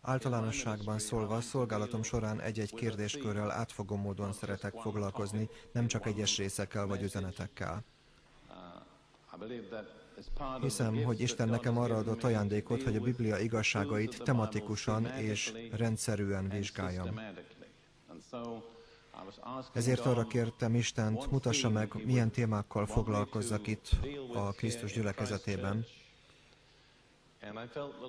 Általánosságban szólva, szolgálatom során egy-egy kérdéskörrel átfogó módon szeretek foglalkozni, nem csak egyes részekkel vagy üzenetekkel. Hiszem, hogy Isten nekem arra adott ajándékot, hogy a Biblia igazságait tematikusan és rendszerűen vizsgáljam. Ezért arra kértem Istent, mutassa meg, milyen témákkal foglalkozzak itt a Krisztus gyülekezetében.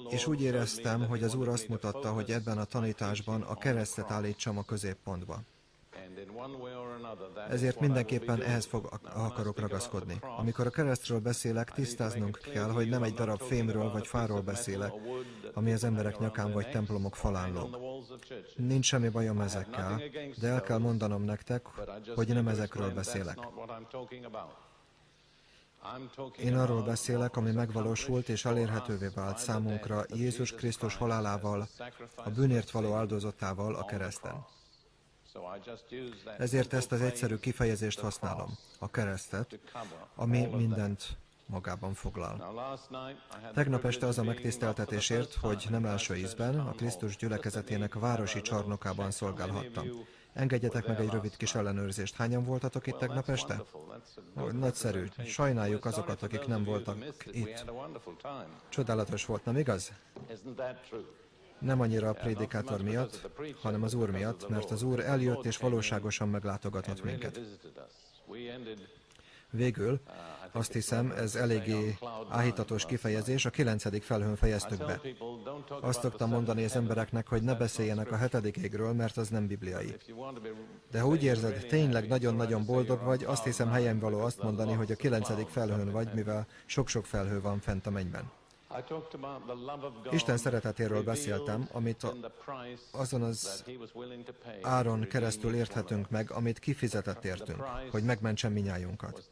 És úgy éreztem, hogy az Úr azt mutatta, hogy ebben a tanításban a keresztet állítsam a középpontba. Ezért mindenképpen ehhez fog, akarok ragaszkodni. Amikor a keresztről beszélek, tisztáznunk kell, hogy nem egy darab fémről vagy fáról beszélek, ami az emberek nyakán vagy templomok falán lóg. Nincs semmi bajom ezekkel, de el kell mondanom nektek, hogy nem ezekről beszélek. Én arról beszélek, ami megvalósult és elérhetővé vált számunkra Jézus Krisztus halálával, a bűnért való áldozatával a kereszten. Ezért ezt az egyszerű kifejezést használom, a keresztet, ami mindent magában foglal. Tegnap este az a megtiszteltetésért, hogy nem első ízben a Krisztus gyülekezetének városi csarnokában szolgálhattam. Engedjetek meg egy rövid kis ellenőrzést. Hányan voltatok itt tegnap este? Nagyszerű. Sajnáljuk azokat, akik nem voltak itt. Csodálatos volt, nem igaz? Nem annyira a prédikátor miatt, hanem az Úr miatt, mert az Úr eljött és valóságosan meglátogatott minket. Végül, azt hiszem, ez eléggé áhítatos kifejezés, a kilencedik felhőn fejeztük be. Azt szoktam mondani az embereknek, hogy ne beszéljenek a hetedik égről, mert az nem bibliai. De ha úgy érzed, tényleg nagyon-nagyon boldog vagy, azt hiszem helyen való azt mondani, hogy a kilencedik felhőn vagy, mivel sok-sok felhő van fent a mennyben. Isten szeretetéről beszéltem, amit azon az áron keresztül érthetünk meg, amit kifizetett értünk, hogy megmentsen minnyájunkat.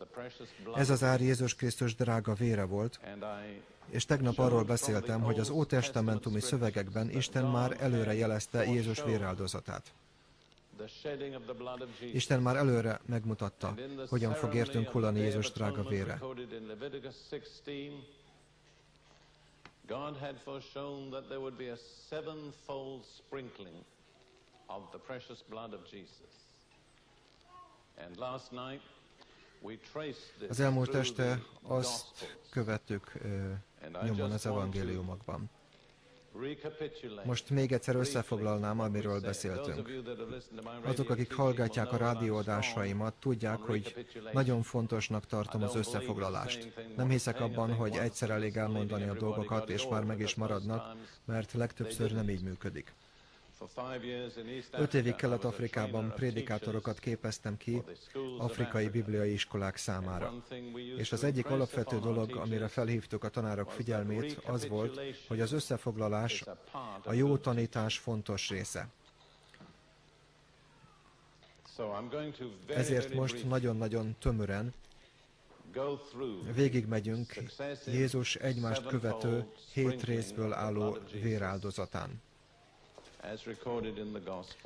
Ez az ár Jézus Krisztus drága vére volt, és tegnap arról beszéltem, hogy az ótestamentumi szövegekben Isten már előre jelezte Jézus véráldozatát. Isten már előre megmutatta, hogyan fog értünk hullani Jézus drága vére. God had foreshown that there would be a sevenfold sprinkling of the precious blood of Jesus. And last night we traced this Az elmúlt este azt követtük nyomon az evangéliumokban. Most még egyszer összefoglalnám, amiről beszéltünk. Azok, akik hallgatják a rádióadásaimat, tudják, hogy nagyon fontosnak tartom az összefoglalást. Nem hiszek abban, hogy egyszer elég elmondani a dolgokat, és már meg is maradnak, mert legtöbbször nem így működik. Öt évig Kelet-Afrikában prédikátorokat képeztem ki afrikai bibliai iskolák számára. És az egyik alapvető dolog, amire felhívtuk a tanárok figyelmét, az volt, hogy az összefoglalás a jó tanítás fontos része. Ezért most nagyon-nagyon tömören végigmegyünk Jézus egymást követő hét részből álló véráldozatán.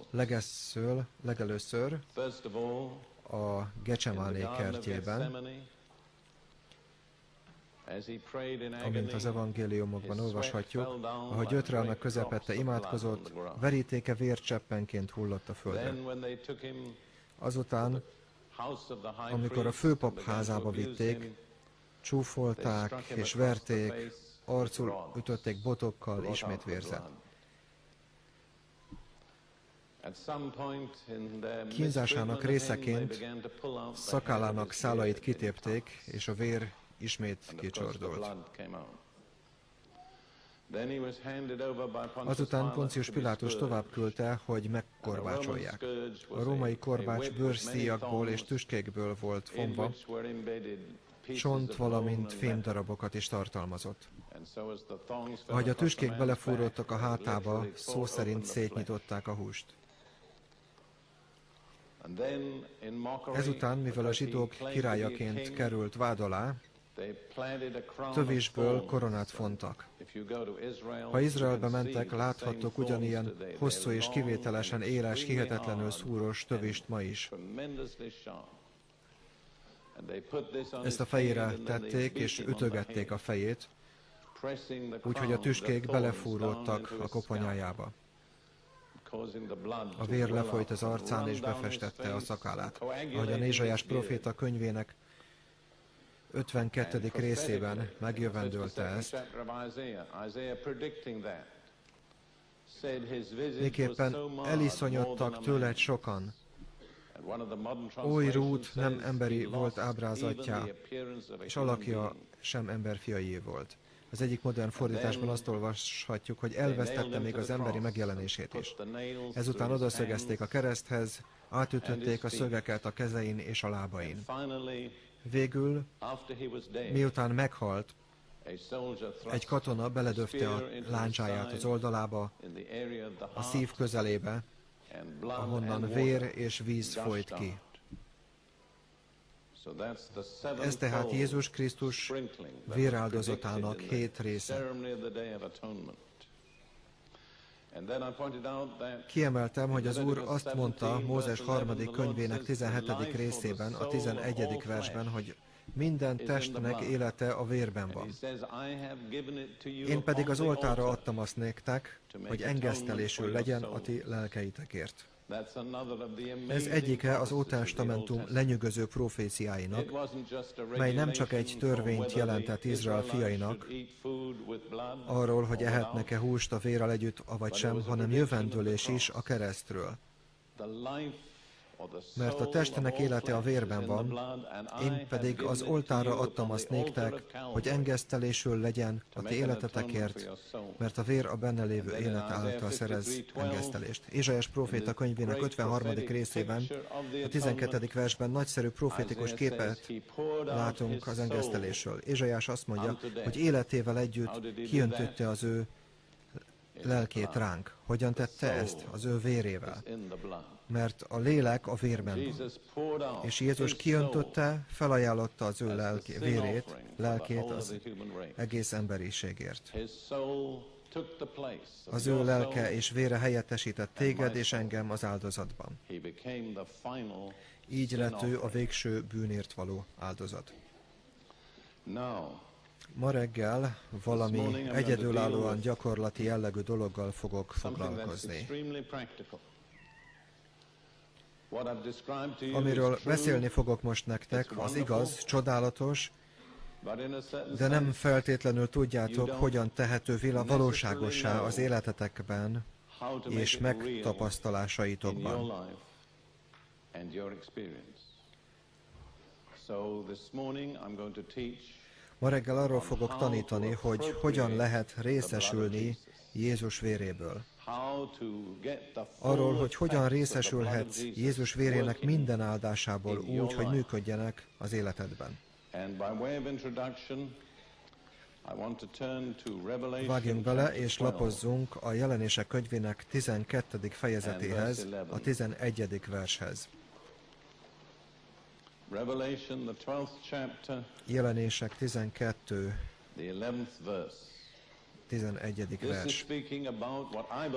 Legesszől, legelőször a Gecsemáné kertjében, amint az evangéliumokban olvashatjuk, ahogy ötrelme közepette imádkozott, verítéke vércseppenként hullott a földre. Azután, amikor a főpap házába vitték, csúfolták és verték, arcul ütötték botokkal, ismét vérzett. Kínzásának részeként szakállának szálait kitépték, és a vér ismét kicsordult. Azután Poncius Pilátus tovább küldte, hogy megkorbácsolják. A római korbács bőrszíjakból és tüskékből volt fonva, csont, valamint fémdarabokat is tartalmazott. Ahogy a tüskék belefúrottak a hátába, szó szerint szétnyitották a húst. Ezután, mivel a zsidók királyaként került vád alá, tövésből koronát fontak. Ha Izraelbe mentek, láthattok ugyanilyen hosszú és kivételesen éles, hihetetlenül szúros tövést ma is. Ezt a fejére tették, és ütögették a fejét, úgyhogy a tüskék belefúródtak a koponyájába. A vér lefolyt az arcán és befestette a szakállát. Ahogy a Nézsajás proféta könyvének 52. részében megjövendőlte ezt, Miképpen eliszonyodtak tőled sokan, Oly Rút nem emberi volt ábrázatja, és alakja sem emberfiaié volt. Az egyik modern fordításban azt olvashatjuk, hogy elvesztette még az emberi megjelenését is. Ezután odaszögezték a kereszthez, átütötték a szögeket a kezein és a lábain. Végül, miután meghalt, egy katona beledöfte a láncsáját az oldalába, a szív közelébe, ahonnan vér és víz folyt ki. Ez tehát Jézus Krisztus véráldozatának hét része. Kiemeltem, hogy az Úr azt mondta Mózes harmadik könyvének 17. részében, a 11. versben, hogy minden testnek élete a vérben van. Én pedig az oltára adtam azt nektek, hogy engesztelésül legyen a ti lelkeitekért. Ez egyike az Ótestamentum lenyűgöző proféciáinak, mely nem csak egy törvényt jelentett Izrael fiainak, arról, hogy ehetnek-e húst a vérrel együtt, avagy sem, hanem jövendőlés is a keresztről mert a testenek élete a vérben van, én pedig az oltára adtam azt néktek, hogy engesztelésül legyen a ti életetekért, mert a vér a benne lévő élet által szerez engesztelést. Ézsaiás proféta könyvének 53. részében, a 12. versben nagyszerű profétikus képet látunk az engesztelésről. Ézsaiás azt mondja, hogy életével együtt kiöntötte az ő lelkét ránk. Hogyan tette ezt? Az ő vérével mert a lélek a vérben van. És Jézus kiöntötte, felajánlotta az ő lelki, vérét, lelkét az egész emberiségért. Az ő lelke és vére helyettesített téged és engem az áldozatban. Így lett ő a végső bűnért való áldozat. Ma reggel valami egyedülállóan gyakorlati jellegű dologgal fogok foglalkozni. Amiről beszélni fogok most nektek, az igaz, csodálatos, de nem feltétlenül tudjátok, hogyan tehető valóságosá az életetekben és megtapasztalásaitokban. Ma reggel arról fogok tanítani, hogy hogyan lehet részesülni Jézus véréből arról, hogy hogyan részesülhetsz Jézus vérének minden áldásából úgy, hogy működjenek az életedben. Vágjunk bele és lapozzunk a jelenések könyvének 12. fejezetéhez, a 11. vershez. Jelenések 12. 11. vers.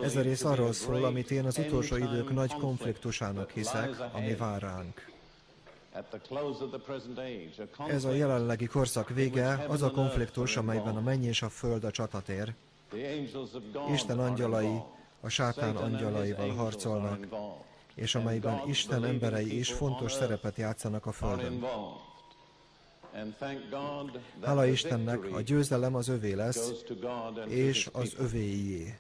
Ez a rész arról szól, amit én az utolsó idők nagy konfliktusának hiszek, ami vár ránk. Ez a jelenlegi korszak vége, az a konfliktus, amelyben a menny és a föld a csatatér. Isten angyalai a sátán angyalaival harcolnak, és amelyben Isten emberei is fontos szerepet játszanak a földön. Hála Istennek, a győzelem az övé lesz, és az övéié.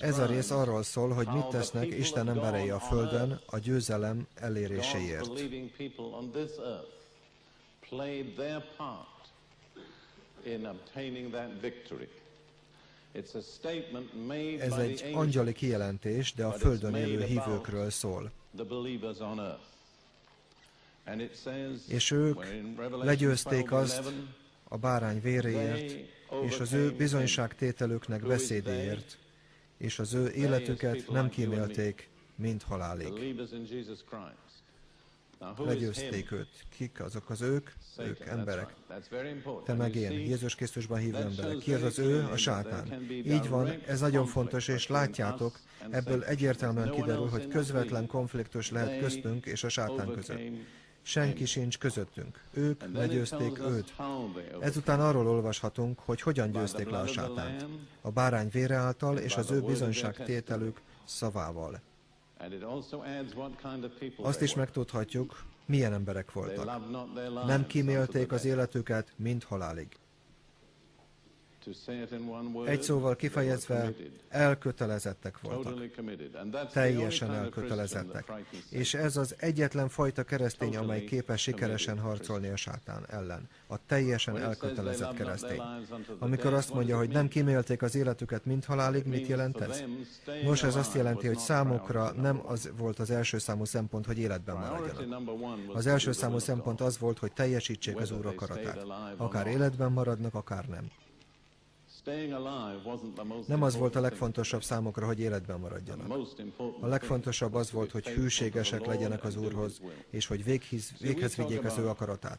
Ez a rész arról szól, hogy mit tesznek Isten emberei a Földön a győzelem eléréséért. Ez egy angyali kijelentés, de a Földön élő hívőkről szól és ők legyőzték azt a bárány véréért, és az ő bizonyságtételüknek beszédéért, és az ő életüket nem kímélték, mint halálig. Legyőzték őt. Kik azok az ők? Ők emberek. Te meg én. Jézus Krisztusban hívő emberek. Ki az az ő? A sátán. Így van, ez nagyon fontos, és látjátok, ebből egyértelműen kiderül, hogy közvetlen konfliktus lehet köztünk és a sátán között. Senki sincs közöttünk. Ők legyőzték őt. Ezután arról olvashatunk, hogy hogyan győzték le a sátánt. A bárány vére által és az ő bizonyságtételük szavával. Azt is megtudhatjuk, milyen emberek voltak. Nem kímélték az életüket, mint halálig. Egy szóval kifejezve, elkötelezettek voltak. Teljesen elkötelezettek. És ez az egyetlen fajta keresztény, amely képes sikeresen harcolni a sátán ellen. A teljesen elkötelezett keresztény. Amikor azt mondja, hogy nem kímélték az életüket, mint halálig, mit jelent ez? Nos, ez azt jelenti, hogy számukra nem az volt az első számú szempont, hogy életben maradjanak. Az első számú szempont az volt, hogy teljesítsék az Úr akaratát. Akár életben maradnak, akár nem. Nem az volt a legfontosabb számokra, hogy életben maradjanak. A legfontosabb az volt, hogy hűségesek legyenek az Úrhoz, és hogy véghez, véghez vigyék az ő akaratát.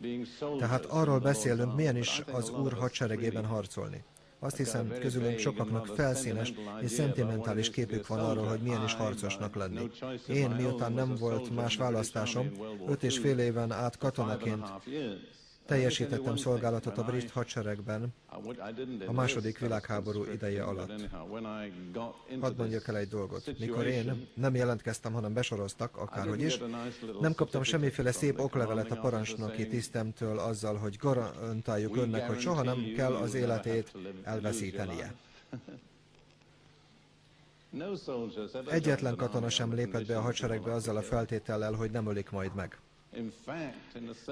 Tehát arról beszélünk, milyen is az Úr hadseregében harcolni. Azt hiszem, közülünk sokaknak felszínes és szentimentális képük van arról, hogy milyen is harcosnak lenni. Én, miután nem volt más választásom, öt és fél éven át katonaként Teljesítettem szolgálatot a brit hadseregben a második világháború ideje alatt. Hadd mondjak el egy dolgot. Mikor én nem jelentkeztem, hanem besoroztak, akárhogy is, nem kaptam semmiféle szép oklevelet a parancsnoki tisztemtől azzal, hogy garantáljuk önnek, hogy soha nem kell az életét elveszítenie. Egyetlen katona sem lépett be a hadseregbe azzal a feltétellel, hogy nem ölik majd meg.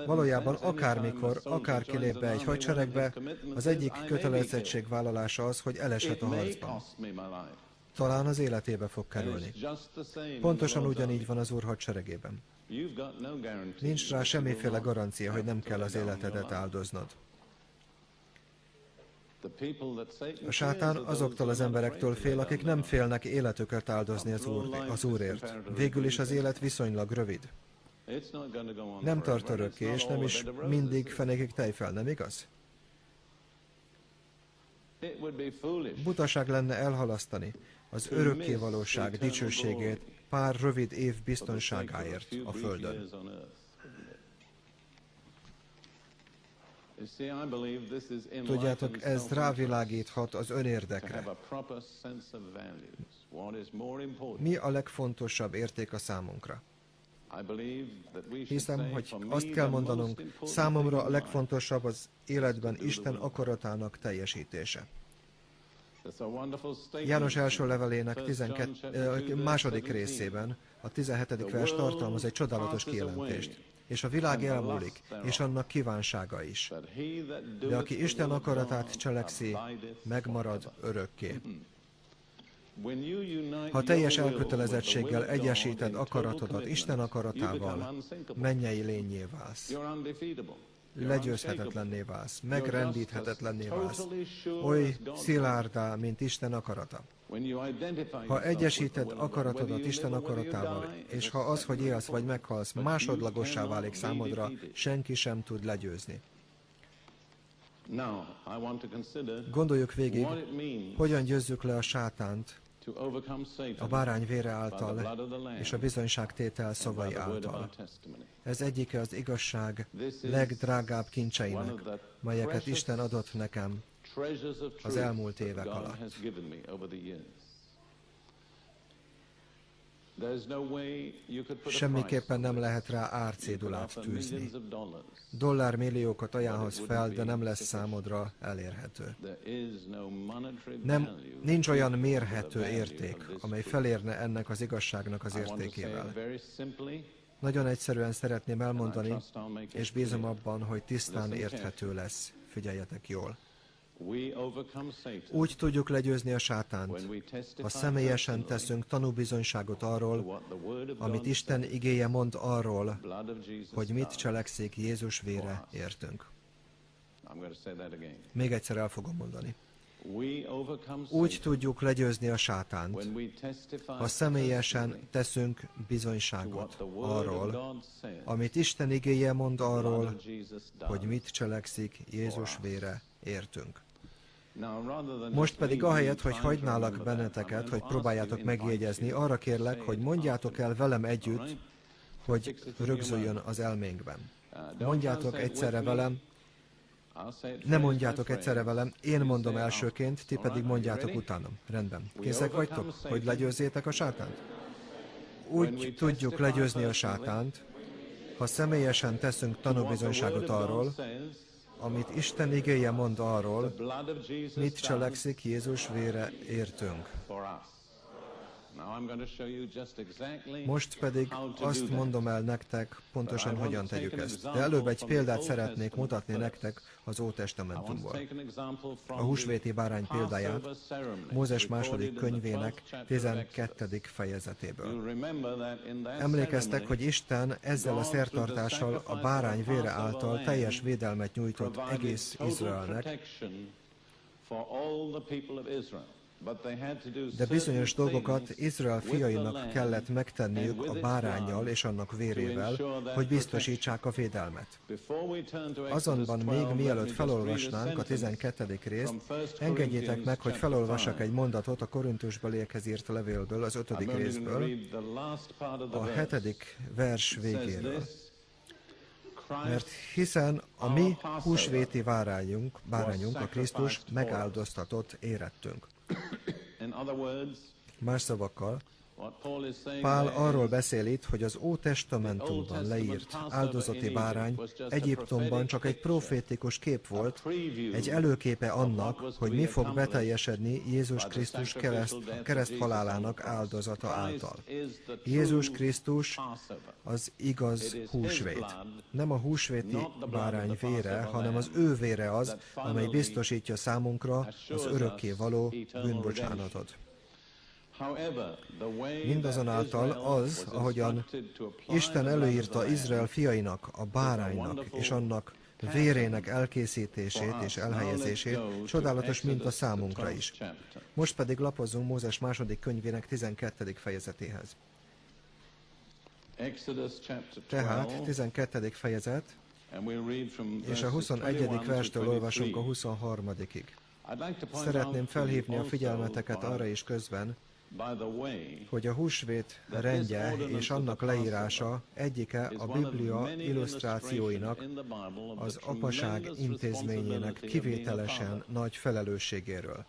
Valójában akármikor, akár kilép be egy hadseregbe, az egyik kötelezettségvállalása az, hogy eleshet a harcban. Talán az életébe fog kerülni. Pontosan ugyanígy van az Úr hadseregében. Nincs rá semmiféle garancia, hogy nem kell az életedet áldoznod. A sátán azoktól az emberektől fél, akik nem félnek életüket áldozni az, úr, az Úrért. Végül is az élet viszonylag rövid. Nem tart örökké, és nem is mindig fenékig tejfel, nem igaz? Butaság lenne elhalasztani az örökké valóság dicsőségét pár rövid év biztonságáért a Földön. Tudjátok, ez rávilágíthat az önérdekre. Mi a legfontosabb érték a számunkra? Hiszem, hogy azt kell mondanunk, számomra a legfontosabb az életben Isten akaratának teljesítése. János első levelének 12, második részében a 17. vers tartalmaz egy csodálatos kijelentést. És a világ elmúlik, és annak kívánsága is. De aki Isten akaratát cselekszi, megmarad örökké. Ha teljes elkötelezettséggel egyesíted akaratodat Isten akaratával, mennyei lényé válsz. Legyőzhetetlenné válsz, megrendíthetetlenné válsz, oly szilárdá, mint Isten akarata. Ha egyesíted akaratodat Isten akaratával, és ha az, hogy élsz vagy meghalsz, másodlagossá válik számodra, senki sem tud legyőzni. Gondoljuk végig, hogyan győzzük le a sátánt a bárány vére által és a bizonyságtétel szavai által. Ez egyike az igazság legdrágább kincseinek, melyeket Isten adott nekem az elmúlt évek alatt. Semmiképpen nem lehet rá árcédulát tűzni. Dollármilliókat ajánlhatsz fel, de nem lesz számodra elérhető. Nem, nincs olyan mérhető érték, amely felérne ennek az igazságnak az értékével. Nagyon egyszerűen szeretném elmondani, és bízom abban, hogy tisztán érthető lesz. Figyeljetek jól. Úgy tudjuk legyőzni a sátánt, ha személyesen teszünk tanúbizonyságot arról, amit Isten igéje mond arról, hogy mit cselekszik Jézus vére értünk. Még egyszer el fogom mondani. Úgy tudjuk legyőzni a sátánt, ha személyesen teszünk bizonyságot arról, amit Isten igéje mond arról, hogy mit cselekszik Jézus vére értünk. Most pedig ahelyett, hogy hagynálak benneteket, hogy próbáljátok megjegyezni, arra kérlek, hogy mondjátok el velem együtt, hogy rögzüljön az elménkben. Mondjátok egyszerre velem, ne mondjátok egyszerre velem, én mondom elsőként, ti pedig mondjátok utánam. Rendben. Készek vagytok, hogy legyőzzétek a sátánt? Úgy tudjuk legyőzni a sátánt, ha személyesen teszünk tanúbizonyságot arról, amit Isten igéje mond arról, mit cselekszik Jézus vére értünk. Most pedig azt mondom el nektek, pontosan hogyan tegyük ezt. De előbb egy példát szeretnék mutatni nektek az Ótestamentumból. A húsvéti bárány példáját Mózes második könyvének 12. fejezetéből. Emlékeztek, hogy Isten ezzel a szertartással a bárány vére által teljes védelmet nyújtott egész Izraelnek, de bizonyos dolgokat Izrael fiainak kellett megtenniük a bárányjal és annak vérével, hogy biztosítsák a védelmet. Azonban még mielőtt felolvasnánk a 12. részt, engedjétek meg, hogy felolvassak egy mondatot a Korintusbeliekhez írt levélből, az 5. részből, a 7. vers végéről. Mert hiszen a mi húsvéti bárányunk, bárányunk, a Krisztus megáldoztatott érettünk. Más szavakkal, Pál arról beszél itt, hogy az Ótestamentumban leírt áldozati bárány Egyiptomban csak egy profétikus kép volt, egy előképe annak, hogy mi fog beteljesedni Jézus Krisztus kereszt, kereszt halálának áldozata által. Jézus Krisztus az igaz húsvét. Nem a húsvéti bárány vére, hanem az ő vére az, amely biztosítja számunkra az örökké való bűnbocsánatot. Mindazonáltal az, ahogyan Isten előírta Izrael fiainak, a báránynak és annak vérének elkészítését és elhelyezését, csodálatos mint a számunkra is. Most pedig lapozunk Mózes második könyvének 12. fejezetéhez. Tehát 12. fejezet, és a 21. verstől olvasunk a 23-ig. Szeretném felhívni a figyelmeteket arra is közben, hogy a húsvét rendje és annak leírása egyike a Biblia illusztrációinak, az apaság intézményének kivételesen nagy felelősségéről.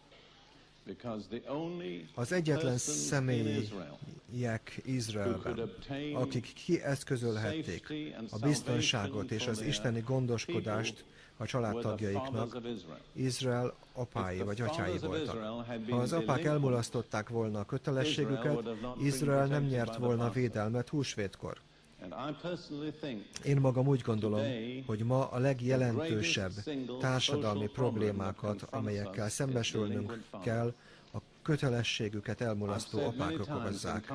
Az egyetlen személyek Izraelben, akik kieszközölhették a biztonságot és az isteni gondoskodást a családtagjaiknak Izrael apái vagy atyái voltak. Ha az apák elmulasztották volna a kötelességüket, Izrael nem nyert volna védelmet húsvétkor. Én magam úgy gondolom, hogy ma a legjelentősebb társadalmi problémákat, amelyekkel szembesülnünk kell, kötelességüket elmulasztó apák okozzák.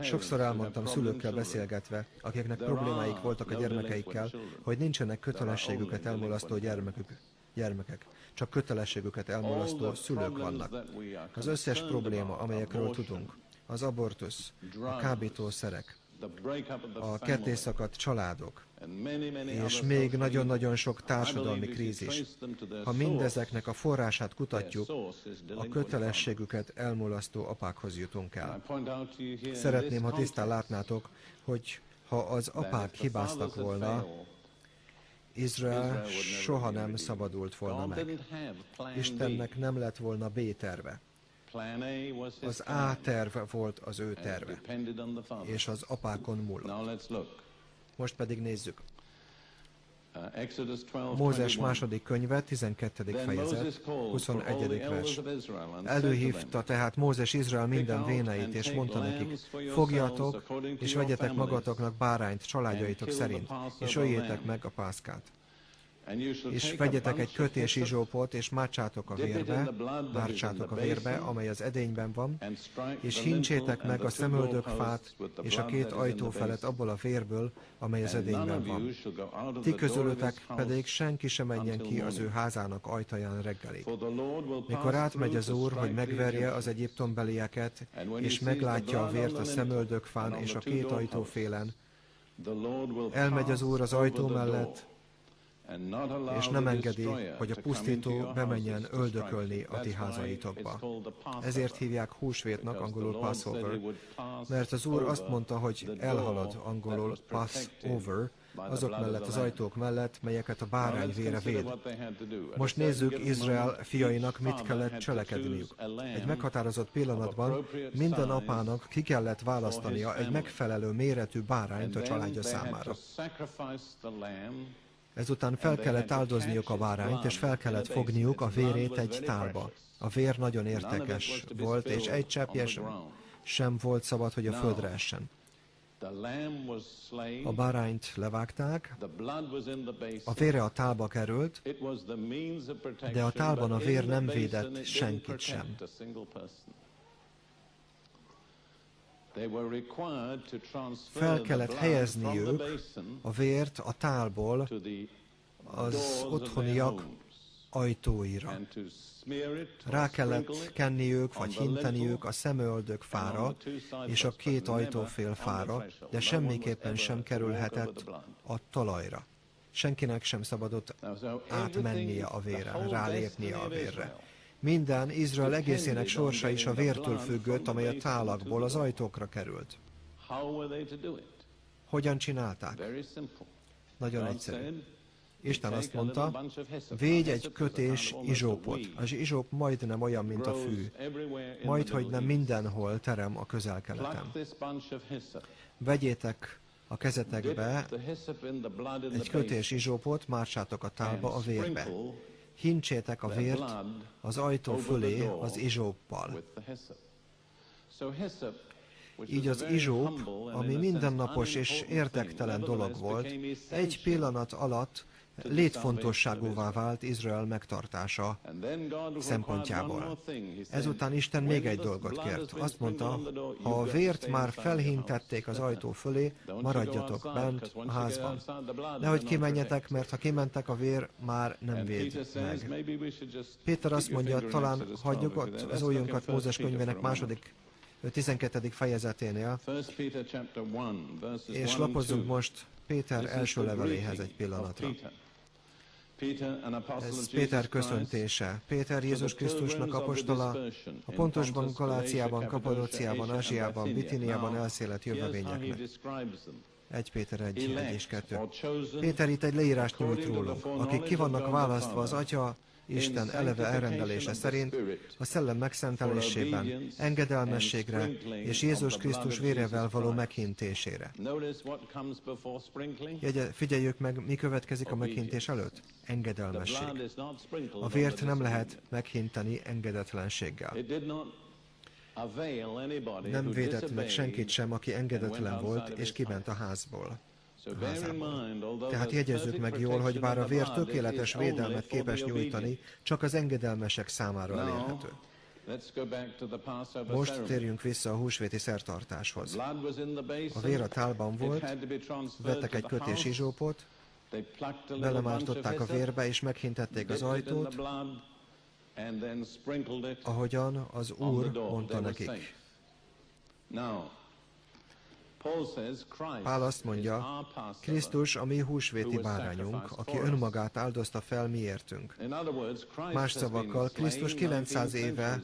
Sokszor elmondtam szülőkkel beszélgetve, akiknek problémáik voltak a gyermekeikkel, hogy nincsenek kötelességüket elmulasztó gyermekük, gyermekek, csak kötelességüket elmulasztó szülők vannak. Az összes probléma, amelyekről tudunk, az abortusz, a kábítószerek, a kettészakadt családok, és még nagyon-nagyon sok társadalmi krízis. Ha mindezeknek a forrását kutatjuk, a kötelességüket elmulasztó apákhoz jutunk el. Szeretném, ha tisztán látnátok, hogy ha az apák hibáztak volna, Izrael soha nem szabadult volna meg. Istennek nem lett volna B terve. Az A terve volt az ő terve, és az apákon múlott. Most pedig nézzük. Uh, Mózes második könyve, 12. fejezet, 21. vers. Előhívta tehát Mózes Izrael minden véneit, és mondta nekik, fogjatok, és vegyetek magatoknak bárányt családjaitok szerint, és öljétek meg a pászkát és vegyetek egy kötési zsópot, és mátsátok a vérbe, mártsátok a vérbe, amely az edényben van, és hincsétek meg a szemöldökfát és a két ajtó felett abból a vérből, amely az edényben van. Ti közülötek pedig senki sem menjen ki az ő házának ajtaján reggelig. Mikor átmegy az Úr, hogy megverje az egyiptombelieket, és meglátja a vért a szemöldökfán és a két ajtó félen, elmegy az Úr az ajtó mellett, és nem engedi, hogy a pusztító bemenjen öldökölni a ti házaitokba. Ezért hívják húsvétnak, angolul Passover, mert az Úr azt mondta, hogy elhalad angolul Passover, azok mellett az ajtók mellett, melyeket a bárány vére véd. Most nézzük Izrael fiainak mit kellett cselekedniük. Egy meghatározott pillanatban minden apának ki kellett választania egy megfelelő méretű bárányt a családja számára. Ezután fel kellett áldozniuk a bárányt, és fel kellett fogniuk a vérét egy tálba. A vér nagyon értekes volt, és egy cseppje sem volt szabad, hogy a földre essen. A bárányt levágták, a vére a tálba került, de a tálban a vér nem védett senkit sem. Fel kellett helyezniük a vért a tálból az otthoniak ajtóira. Rá kellett kenniük, vagy hinteniük a szemöldök fára és a két ajtófél fára, de semmiképpen sem kerülhetett a talajra. Senkinek sem szabadott átmennie a véren, rálépnie a vérre. Minden Izrael egészének sorsa is a vértől függött, amely a tálakból az ajtókra került. Hogyan csinálták? Nagyon egyszerű. Isten azt mondta, védj egy kötés izsópot. Az izsóp majdnem olyan, mint a fű. Majd, hogy nem mindenhol terem a közel-keleten. Vegyétek a kezetekbe egy kötés izsópot, mársátok a tálba a vérbe. Hincsétek a vért az ajtó fölé az izsóppal. Így az izsóp, ami mindennapos és érdektelen dolog volt, egy pillanat alatt létfontosságúvá vált Izrael megtartása szempontjából. Ezután Isten még egy dolgot kért. Azt mondta, ha a vért már felhintették az ajtó fölé, maradjatok bent a házban. Nehogy kimenjetek, mert ha kimentek, a vér már nem véd meg. Péter azt mondja, talán hagyjuk ott az újunkat Mózes könyvének második 12. fejezeténél, és lapozzunk most Péter első leveléhez egy pillanatra. Ez Péter köszöntése. Péter Jézus Krisztusnak apostola, a pontosban Galáciában, Kapadóciában, Ázsiában, Bitiniában elszélet jövevényeknek. Egy Péter egy, egy és kettő. Péter itt egy leírást nyújt rólunk, akik ki vannak választva az Atya Isten eleve elrendelése szerint a szellem megszentelésében, engedelmességre és Jézus Krisztus vérevel való meghintésére. Jegye, figyeljük meg, mi következik a meghintés előtt? Engedelmesség. A vért nem lehet meghinteni engedetlenséggel. Nem védett meg senkit sem, aki engedetlen volt, és kiment a házból házából. Tehát jegyezzük meg jól, hogy bár a vér tökéletes védelmet képes nyújtani, csak az engedelmesek számára elérhető. Most térjünk vissza a húsvéti szertartáshoz. A vér a tálban volt, vettek egy kötés izsópot, belemártották a vérbe, és meghintették az ajtót, ahogyan az Úr mondta nekik. Pál azt mondja, Krisztus a mi húsvéti bárányunk, aki önmagát áldozta fel miértünk. Más szavakkal, Krisztus 900 éve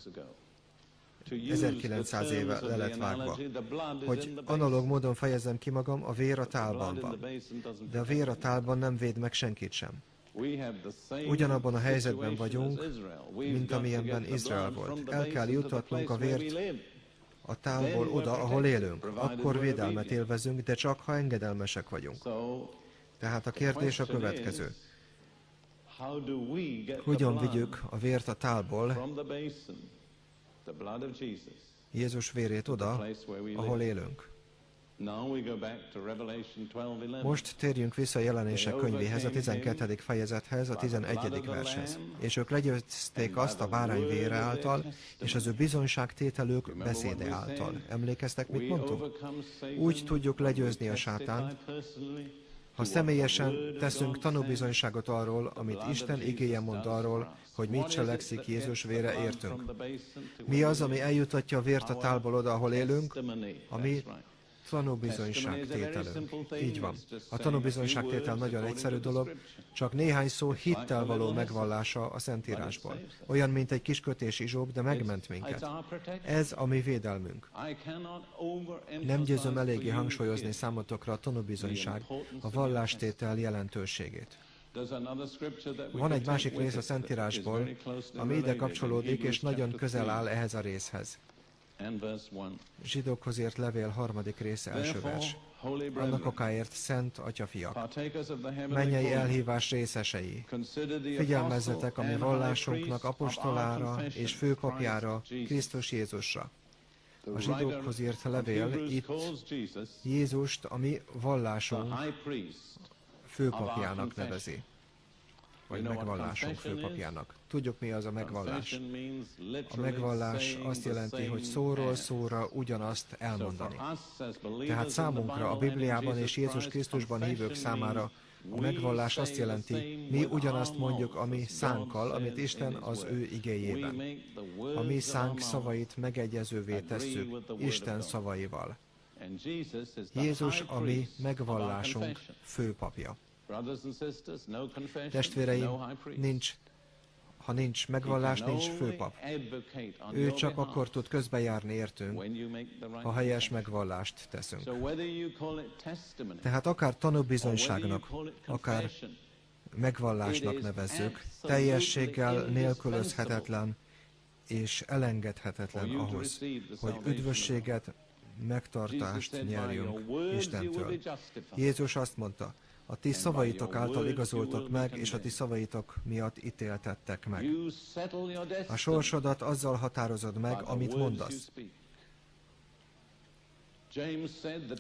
1900 éve le lett vágva. Hogy analóg módon fejezem ki magam, a vér a tálban van. De a vér a tálban nem véd meg senkit sem. Ugyanabban a helyzetben vagyunk, mint amilyenben Izrael volt. El kell jutatnunk a vért a tálból oda, ahol élünk. Akkor védelmet élvezünk, de csak ha engedelmesek vagyunk. Tehát a kérdés a következő. Hogyan vigyük a vért a tálból, Jézus vérét oda, ahol élünk? Most térjünk vissza a jelenések könyvéhez, a 12. fejezethez, a 11. vershez. És ők legyőzték azt a bárány vére által, és az ő bizonyságtételők beszéde által. Emlékeztek, mit mondtunk? Úgy tudjuk legyőzni a sátánt, ha személyesen teszünk tanúbizonyságot arról, amit Isten igéje mond arról, hogy mit cselekszik Jézus vére értünk. Mi az, ami eljutatja a vért a tálból oda, ahol élünk? Ami tanúbizonyságtételünk. Így van. A tanúbizonyságtétel nagyon egyszerű dolog, csak néhány szó hittel való megvallása a Szentírásból. Olyan, mint egy kis kötés izsók, de megment minket. Ez a mi védelmünk. Nem győzöm eléggé hangsúlyozni számotokra a tanúbizonyság, a vallástétel jelentőségét. Van egy másik rész a Szentírásból, ami ide kapcsolódik, és nagyon közel áll ehhez a részhez. Zsidókhoz ért levél harmadik része első vers. Annak okáért szent atyafiak, mennyei elhívás részesei, figyelmezzetek a mi vallásunknak apostolára és főpapjára, Krisztus Jézusra. A zsidókhoz írt levél itt Jézust a mi vallásunk főpapjának nevezi vagy megvallásunk főpapjának. Tudjuk, mi az a megvallás. A megvallás azt jelenti, hogy szóról szóra ugyanazt elmondani. Tehát számunkra a Bibliában és Jézus Krisztusban hívők számára a megvallás azt jelenti, mi ugyanazt mondjuk a mi szánkkal, amit Isten az ő igéjében. A mi szánk szavait megegyezővé tesszük Isten szavaival. Jézus a mi megvallásunk főpapja. Testvéreim, nincs, ha nincs megvallás, nincs főpap. Ő csak akkor tud közbejárni értünk, ha helyes megvallást teszünk. Tehát akár tanúbizonyságnak, akár megvallásnak nevezzük, teljességgel nélkülözhetetlen és elengedhetetlen ahhoz, hogy üdvösséget, megtartást nyerjünk Istentől. Jézus azt mondta, a ti szavaitok által igazoltak meg, és a ti szavaitok miatt ítéltettek meg. A sorsodat azzal határozod meg, amit mondasz.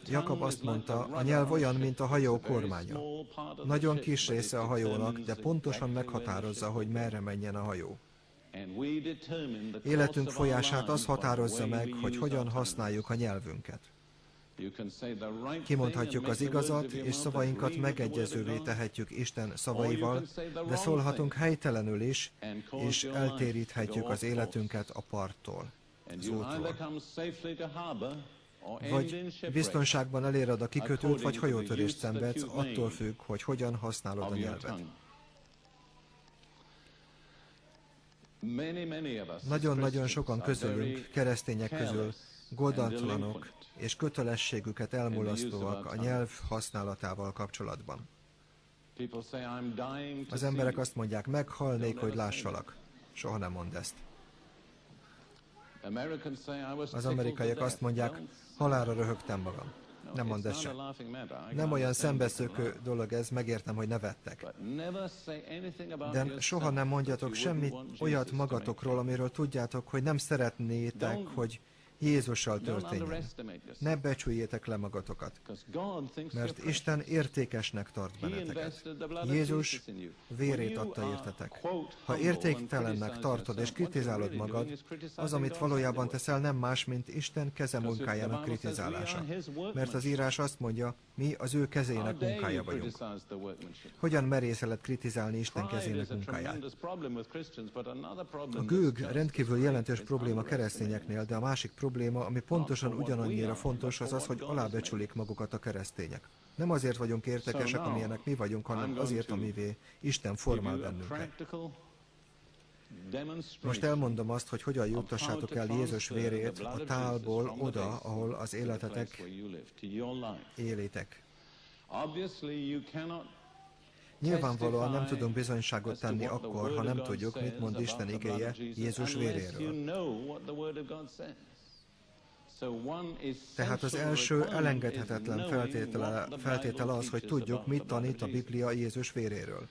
Jakab azt mondta, a nyelv olyan, mint a hajó kormánya. Nagyon kis része a hajónak, de pontosan meghatározza, hogy merre menjen a hajó. Életünk folyását az határozza meg, hogy hogyan használjuk a nyelvünket. Kimondhatjuk az igazat, és szavainkat megegyezővé tehetjük Isten szavaival, de szólhatunk helytelenül is, és eltéríthetjük az életünket a parttól, az útról. Vagy biztonságban eléred a kikötőt, vagy hajótörést szenvedsz, attól függ, hogy hogyan használod a nyelvet. Nagyon-nagyon sokan közülünk, keresztények közül, goldantlanok, és kötelességüket elmulasztóak a nyelv használatával kapcsolatban. Az emberek azt mondják, meghalnék, hogy lássalak. Soha nem mond ezt. Az amerikaiak azt mondják, halára röhögtem magam. Nem mond ezt sem. Nem olyan szembeszökő dolog ez, megértem, hogy nevettek. De soha nem mondjatok semmit olyat magatokról, amiről tudjátok, hogy nem szeretnétek, hogy Jézussal történjen. Ne becsüljétek le magatokat, mert Isten értékesnek tart benneteket. Jézus vérét adta értetek. Ha értéktelennek tartod és kritizálod magad, az, amit valójában teszel, nem más, mint Isten keze munkájának kritizálása. Mert az írás azt mondja, mi az ő kezének munkája vagyunk. Hogyan merészelet kritizálni Isten kezének munkáját? A gőg rendkívül jelentős probléma keresztényeknél, de a másik probléma, ami pontosan ugyanannyira fontos, az az, hogy alábecsülik magukat a keresztények. Nem azért vagyunk értekesek, amilyenek mi vagyunk, hanem azért, amivé Isten formál bennünket. Most elmondom azt, hogy hogyan juttassátok el Jézus vérét a tálból oda, ahol az életetek élitek. Nyilvánvalóan nem tudunk bizonyságot tenni akkor, ha nem tudjuk, mit mond Isten igéje Jézus véréről. Tehát az első elengedhetetlen feltétele, feltétele az, hogy tudjuk, mit tanít a Biblia Jézus véréről.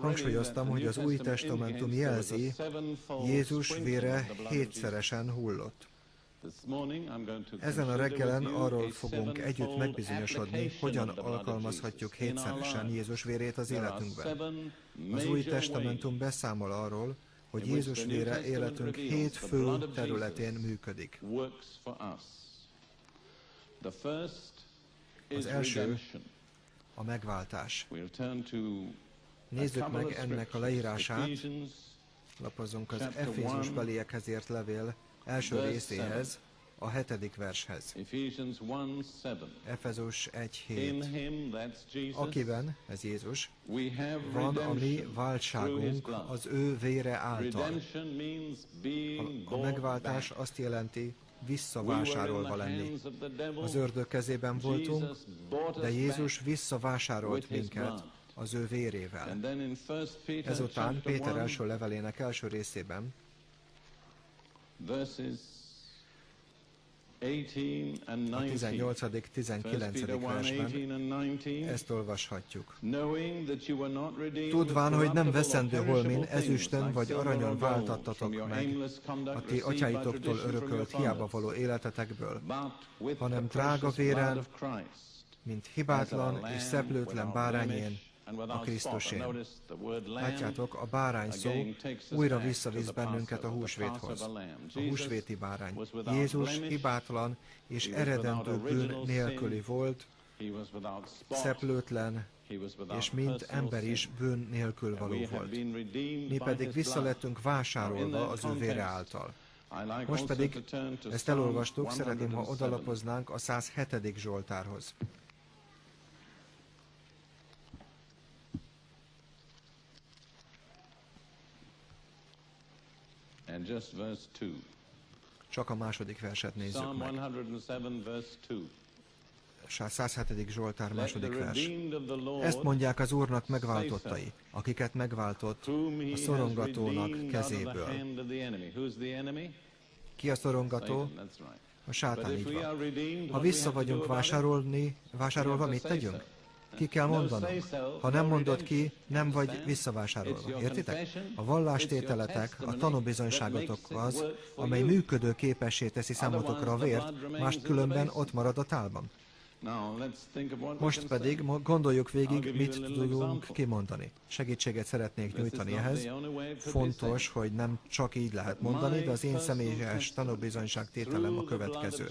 Hangsúlyoztam, hogy az új testamentum jelzi, Jézus vére hétszeresen hullott. Ezen a reggelen arról fogunk együtt megbizonyosodni, hogyan alkalmazhatjuk hétszeresen Jézus vérét az életünkben. Az új testamentum beszámol arról, hogy Jézus vére életünk hét fő területén működik. Az első a megváltás. Nézzük meg ennek a leírását. Lapozunk az Efézus beliekhez ért levél első részéhez, a hetedik vershez. Efezus 1.7. Akiben, ez Jézus, van a mi váltságunk az ő vére által. A megváltás azt jelenti, visszavásárolva lenni. Az ördög kezében voltunk, de Jézus visszavásárolt minket az ő vérével. Ezután Péter első levelének első részében a 18. 19. versben ezt olvashatjuk. Tudván, hogy nem veszendő holmin, ezüstön vagy aranyon váltattatok meg a ti atyáitoktól örökölt hiába való életetekből, hanem drága véren, mint hibátlan és szeplőtlen bárányén, a Krisztusén. Látjátok, a bárány szó újra visszavisz bennünket a húsvéthoz. A húsvéti bárány. Jézus hibátlan és eredendő bűn nélküli volt, szeplőtlen, és mint ember is bűn nélkül való volt. Mi pedig visszalettünk vásárolva az ő vére által. Most pedig, ezt elolvastuk, szeretném, ha odalapoznánk a 107. Zsoltárhoz. And just verse 2. Csak a második verset nézzük meg. 107. Zsoltár második vers. Ezt mondják az Úrnak megváltottai, akiket megváltott a szorongatónak kezéből. Ki a szorongató? A sátán így van. Ha vissza vagyunk vásárolni, vásárolva, mit tegyünk? Ki kell mondanom. Ha nem mondod ki, nem vagy visszavásárolva. Értitek? A vallástételetek, a tanúbizonyságotok az, amely működő képessé teszi számotokra a vért, mást különben ott marad a tálban. Most pedig gondoljuk végig, mit tudunk kimondani. Segítséget szeretnék nyújtani ehhez. Fontos, hogy nem csak így lehet mondani, de az én személyes tanúbizonyság tételem a következő.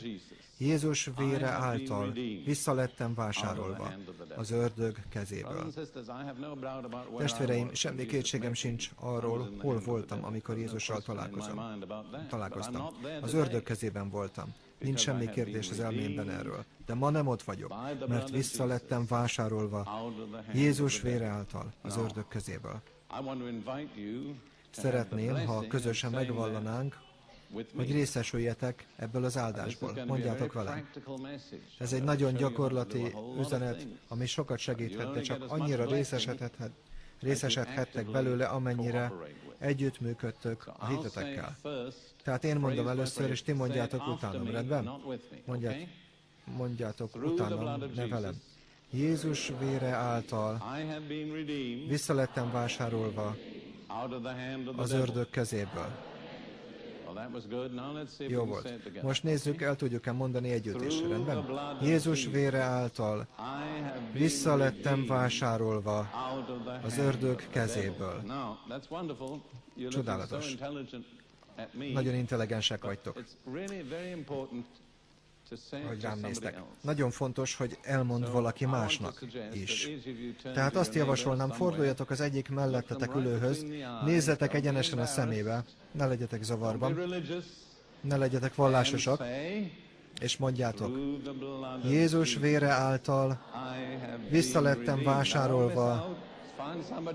Jézus vére által visszalettem vásárolva az ördög kezéből. Testvéreim, semmi kétségem sincs arról, hol voltam, amikor Jézussal találkozom. találkoztam. Az ördög kezében voltam. Nincs semmi kérdés az elmémben erről. De ma nem ott vagyok, mert vissza lettem vásárolva Jézus vére által az ördög kezéből. Szeretném, ha közösen megvallanánk, hogy részesüljetek ebből az áldásból. Mondjátok velem. Ez egy nagyon gyakorlati üzenet, ami sokat segíthet, de csak annyira részesedhet, részesedhettek belőle, amennyire együttműködtök a hitetekkel. Tehát én mondom először, és ti mondjátok utánam, rendben? Mondját, mondjátok utánam, ne velem. Jézus vére által visszalettem vásárolva az ördög kezéből. Jó volt. Most nézzük, el tudjuk-e mondani együtt is, rendben? Jézus vére által visszalettem vásárolva az ördög kezéből. Csodálatos. Nagyon intelligensek vagytok. Hogy rám néztek. Nagyon fontos, hogy elmond valaki másnak is. Tehát azt javasolnám, forduljatok az egyik mellettetek ülőhöz, nézzetek egyenesen a szemébe, ne legyetek zavarban, ne legyetek vallásosak, és mondjátok, Jézus vére által visszalettem vásárolva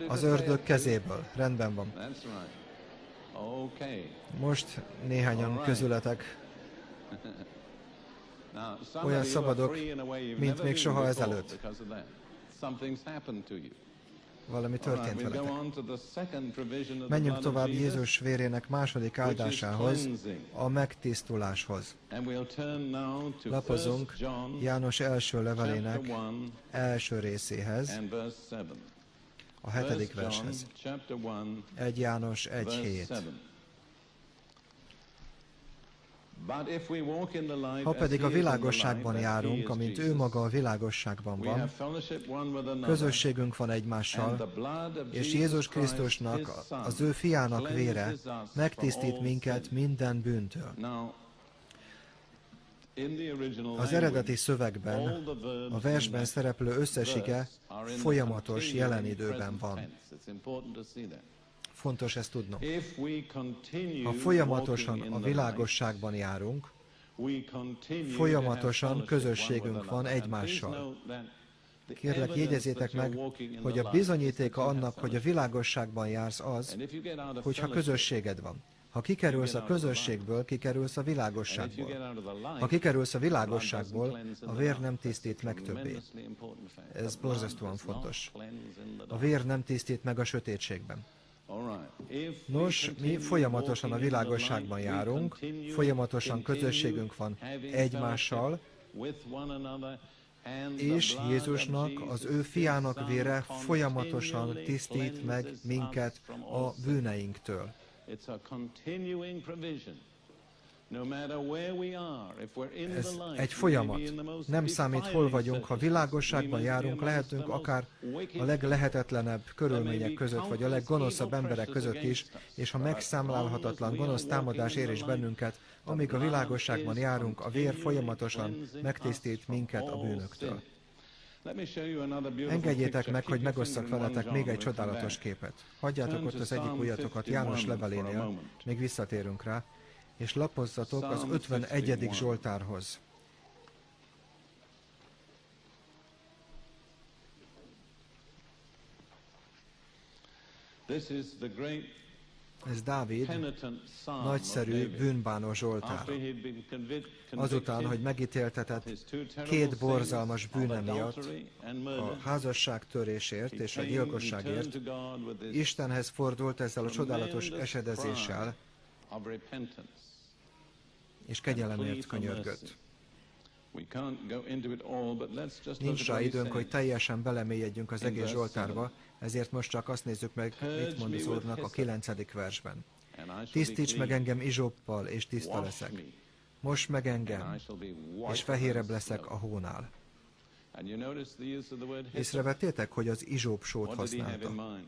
az ördög kezéből. Rendben van. Most néhányan közületek. Olyan szabadok, mint még soha ezelőtt. Valami történt veletek. Menjünk tovább Jézus vérének második áldásához, a megtisztuláshoz. Lapozunk János első levelének első részéhez, a hetedik vershez. 1 János 1.7. Ha pedig a világosságban járunk, amint ő maga a világosságban van, közösségünk van egymással, és Jézus Krisztusnak, az ő fiának vére megtisztít minket minden bűntől. Az eredeti szövegben, a versben szereplő összesige folyamatos jelen időben van. Fontos ezt tudnunk. Ha folyamatosan a világosságban járunk, Folyamatosan közösségünk van egymással. Kérlek, jegyezzétek meg, hogy a bizonyítéka annak, hogy a világosságban jársz az, hogyha közösséged van. Ha kikerülsz a közösségből, kikerülsz a világosságból. Ha kikerülsz a világosságból, a vér nem tisztít meg többé. Ez borzasztóan fontos. A vér nem tisztít meg a sötétségben. Nos, mi folyamatosan a világosságban járunk, folyamatosan közösségünk van egymással, és Jézusnak, az ő fiának vére folyamatosan tisztít meg minket a bűneinktől. Ez egy folyamat. Nem számít, hol vagyunk, ha világosságban járunk, lehetünk akár a leglehetetlenebb körülmények között, vagy a leggonoszabb emberek között is, és ha megszámlálhatatlan gonosz támadás ér is bennünket, amíg a világosságban járunk, a vér folyamatosan megtisztít minket a bűnöktől. Engedjétek meg, hogy megosszak veletek még egy csodálatos képet. Hagyjátok ott az egyik ujjatokat János levelénél, még visszatérünk rá, és lapozzatok az 51. Zsoltárhoz. Ez Dávid nagyszerű bűnbánó Zsoltár. Azután, hogy megítéltetett két borzalmas bűne miatt, a házasság törésért és a gyilkosságért, Istenhez fordult ezzel a csodálatos esedezéssel, és kegyelemért könyörgött. Nincs rá időnk, hogy teljesen belemélyedjünk az egész Zsoltárba, ezért most csak azt nézzük meg, mit mond az Úrnak a kilencedik versben. Tisztíts meg engem izsoppal, és tiszta leszek. Most meg engem, és fehérebb leszek a hónál. Észrevettétek, hogy az izsóp sót használta?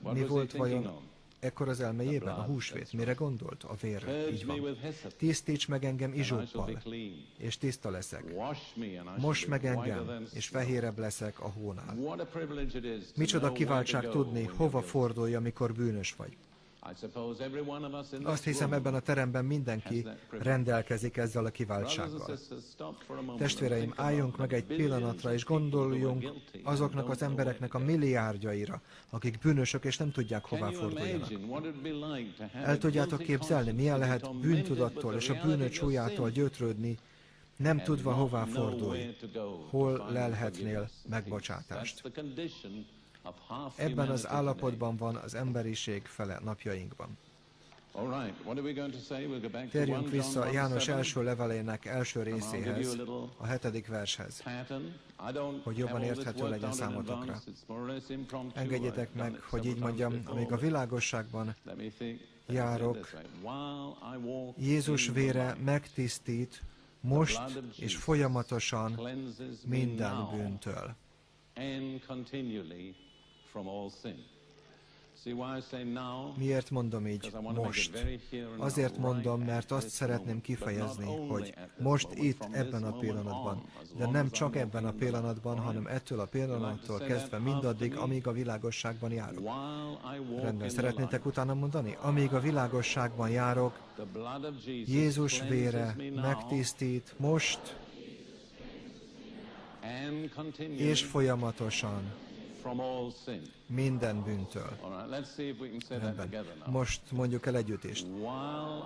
Mi volt vajon ekkor az elméjében a húsvét. Mire gondolt? A vérre. Így van. Tisztíts meg engem izsóppal, és tiszta leszek. Most meg engem, és fehérebb leszek a hónál. Micsoda kiváltság tudni, hova fordulj, amikor bűnös vagy. Azt hiszem, ebben a teremben mindenki rendelkezik ezzel a kiváltsággal. Testvéreim, álljunk meg egy pillanatra, és gondoljunk azoknak az embereknek a milliárdjaira, akik bűnösök, és nem tudják, hová forduljanak. El tudjátok képzelni, milyen lehet bűntudattól és a bűnöt súlyától gyötrődni, nem tudva hová fordulni, hol lelhetnél megbocsátást. Ebben az állapotban van az emberiség fele napjainkban. Térjünk vissza János első levelének első részéhez, a hetedik vershez, hogy jobban érthető legyen számotokra. Engedjétek meg, hogy így mondjam, amíg a világosságban járok, Jézus vére megtisztít most és folyamatosan minden bűntől. Miért mondom így most? Azért mondom, mert azt szeretném kifejezni, hogy most itt, ebben a pillanatban, de nem csak ebben a pillanatban, hanem ettől a pillanattól kezdve mindaddig, amíg a világosságban járok. Rendben, szeretnétek utána mondani? Amíg a világosságban járok, Jézus vére megtisztít most és folyamatosan minden bűntől. Rendben. Most mondjuk el együtt is.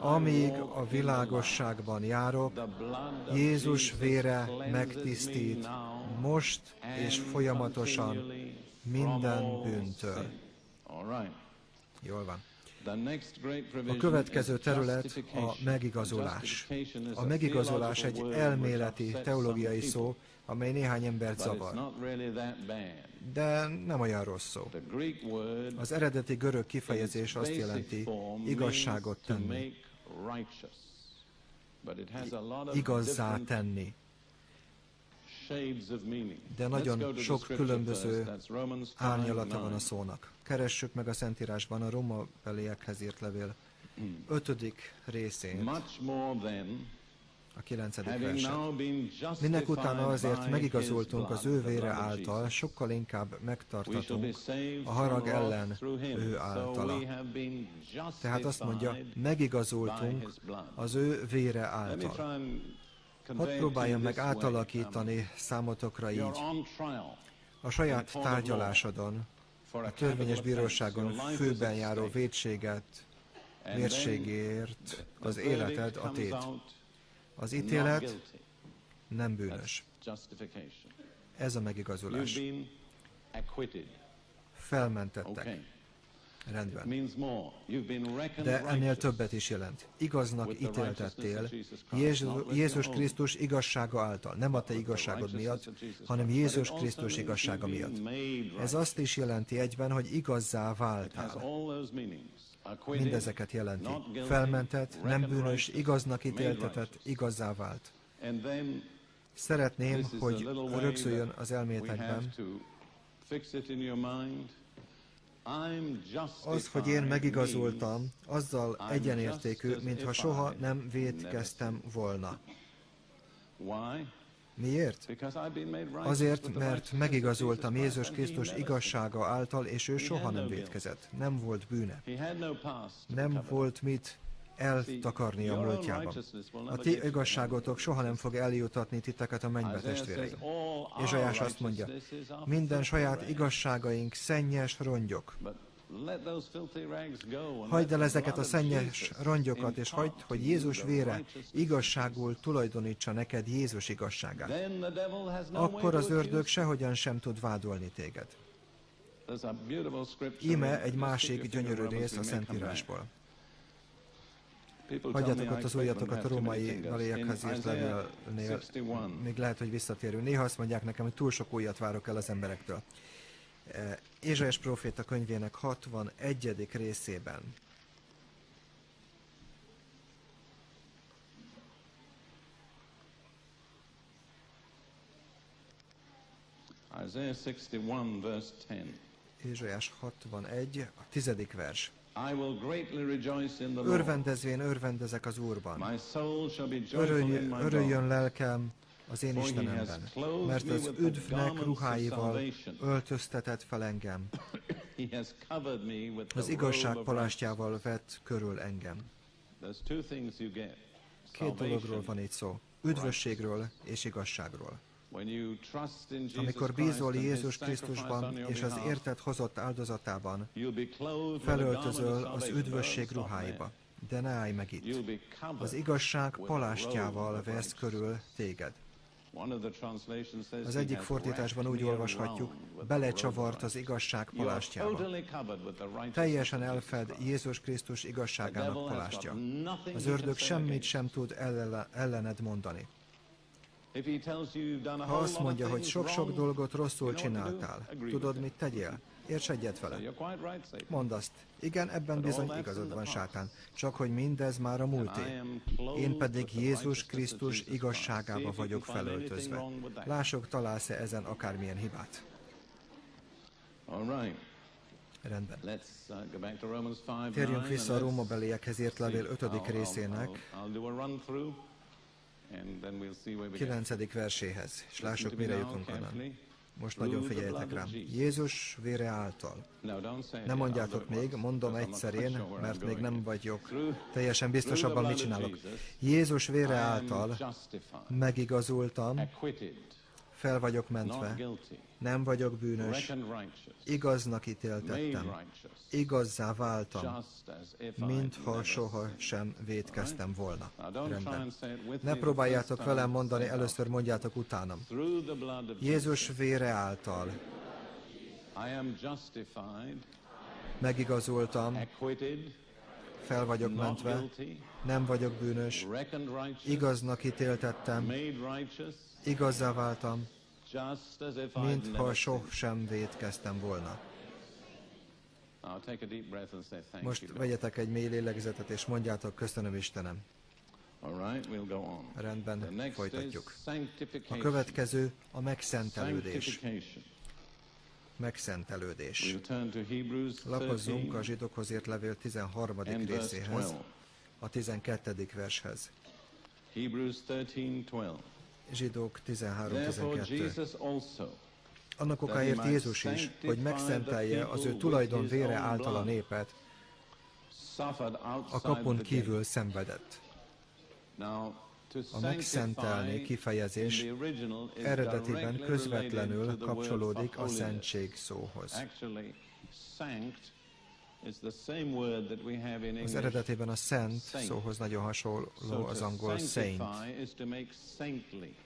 Amíg a világosságban járok, Jézus vére megtisztít most és folyamatosan minden bűntől. Jól van. A következő terület a megigazolás. A megigazolás egy elméleti, teológiai szó, amely néhány embert zavar. De nem olyan rossz szó. Az eredeti görög kifejezés azt jelenti, igazságot tenni. Igazzá tenni. De nagyon sok különböző árnyalata van a szónak. Keressük meg a Szentírásban a Roma beliekhez írt levél ötödik részén A kilencedik verset. Minek utána azért megigazoltunk az ő vére által, sokkal inkább megtartatunk a harag ellen ő általa. Tehát azt mondja, megigazoltunk az ő vére által. Hadd próbáljam meg átalakítani számotokra így. A saját tárgyalásodon, a törvényes bíróságon főben járó védséget, mérségért az életed a tét. Az ítélet nem bűnös. Ez a megigazolás. Felmentettek. Rendben. De ennél többet is jelent. Igaznak ítéltettél Jézus Krisztus igazsága által. Nem a te igazságod miatt, hanem Jézus Krisztus igazsága miatt. Ez azt is jelenti egyben, hogy igazzá váltál. Mindezeket jelenti. Felmentett, nem bűnös, igaznak ítéltetett, igazzá vált. Szeretném, hogy rögzüljön az elmétekben, az, hogy én megigazoltam, azzal egyenértékű, mintha soha nem védkeztem volna. Miért? Azért, mert megigazoltam Jézus Krisztus igazsága által, és ő soha nem védkezett. Nem volt bűne. Nem volt mit eltakarni a múltjában. A ti igazságotok soha nem fog eljutatni titeket a mennybe testvéreim. És Ajás azt mondja, minden saját igazságaink szennyes rongyok. Hagyd el ezeket a szennyes rongyokat, és hagyd, hogy Jézus vére igazságul tulajdonítsa neked Jézus igazságát. Akkor az ördög sehogyan sem tud vádolni téged. Íme egy másik gyönyörű rész a Szentírásból. Hagyjátok ott az újatokat a római galéjakhez írt levélnél, még lehet, hogy visszatérő. Néha azt mondják nekem, hogy túl sok újat várok el az emberektől. E, Ézsaiás próféta könyvének 61. részében Isaiah 61, verse 10. Ézsaiás 61, a tizedik vers. Örvendezvén örvendezek az Úrban. Örüljön, örüljön lelkem az én Istenemben, mert az üdvnek ruháival öltöztetett fel engem. Az igazság palástjával vett körül engem. Két dologról van itt szó. Üdvösségről és igazságról. Amikor bízol Jézus Krisztusban és az érted hozott áldozatában, felöltözöl az üdvösség ruháiba. De ne állj meg itt. Az igazság palástjával vesz körül téged. Az egyik fordításban úgy olvashatjuk, belecsavart az igazság palástjába. Teljesen elfed Jézus Krisztus igazságának palástja. Az ördög semmit sem tud ellened mondani. Ha azt mondja, hogy sok-sok dolgot rosszul csináltál, tudod, mit tegyél? Érts egyet vele. Mondd azt, igen, ebben bizony igazad van, sátán, csak hogy mindez már a múlté. Én pedig Jézus Krisztus igazságába vagyok felöltözve. Lássuk, találsz-e ezen akármilyen hibát? Rendben. Uh, Térjünk vissza a Róma beliekhez írt levél 5. részének 9. verséhez, és lássuk, mire jutunk onnan. Most nagyon figyeljetek rám. Jézus vére által. Nem mondjátok még, mondom egyszer én, mert még nem vagyok teljesen biztos abban, mit csinálok. Jézus vére által megigazultam, fel vagyok mentve, nem vagyok bűnös, igaznak ítéltettem, igazzá váltam, mintha soha sem védkeztem volna. Rendben. Ne próbáljátok velem mondani, először mondjátok utánam. Jézus vére által. Megigazultam, fel vagyok mentve, nem vagyok bűnös, igaznak ítéltettem, igazzá váltam, mintha sohasem védkeztem volna. Most vegyetek egy mély lélegzetet, és mondjátok, köszönöm Istenem. Rendben, folytatjuk. A következő a megszentelődés. Megszentelődés. Lapozzunk a zsidokhoz írt levél 13. részéhez, a 12. vershez. Hebrews 13:12. Zsidók 13-12. Annak okáért Jézus is, hogy megszentelje az ő tulajdon vére által a népet, a kapun kívül szenvedett. A megszentelni kifejezés eredetiben közvetlenül kapcsolódik a szentség szóhoz. Az eredetében a szent szóhoz nagyon hasonló az angol saint.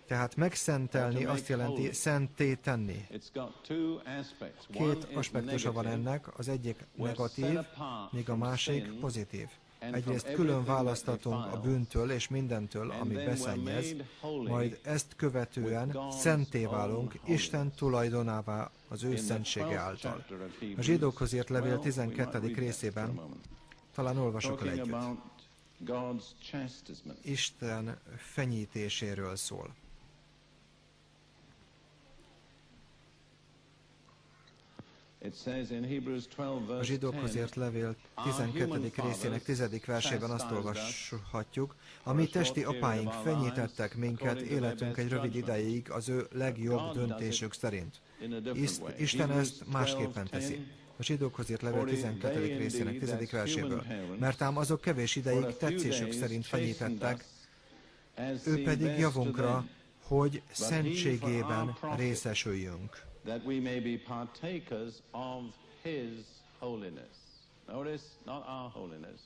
Tehát megszentelni azt jelenti szenté tenni. Két aspektusa van ennek, az egyik negatív, míg a másik pozitív. Egyrészt külön választatunk a bűntől és mindentől, ami beszennyez, majd ezt követően szenté válunk Isten tulajdonává az ő szentsége által. A zsidókhoz írt levél 12. részében talán olvasok el együtt. Isten fenyítéséről szól. A zsidókhoz ért levél 12. részének 10. versében azt olvashatjuk, a mi testi apáink fenyítettek minket életünk egy rövid ideig az ő legjobb döntésük szerint. Isten ezt másképpen teszi. A zsidókhoz írt levél 12. részének 10. verséből. Mert ám azok kevés ideig tetszésük szerint fenyítettek, ő pedig javunkra, hogy szentségében részesüljünk that we may be partakers of His holiness. Notice, not our holiness.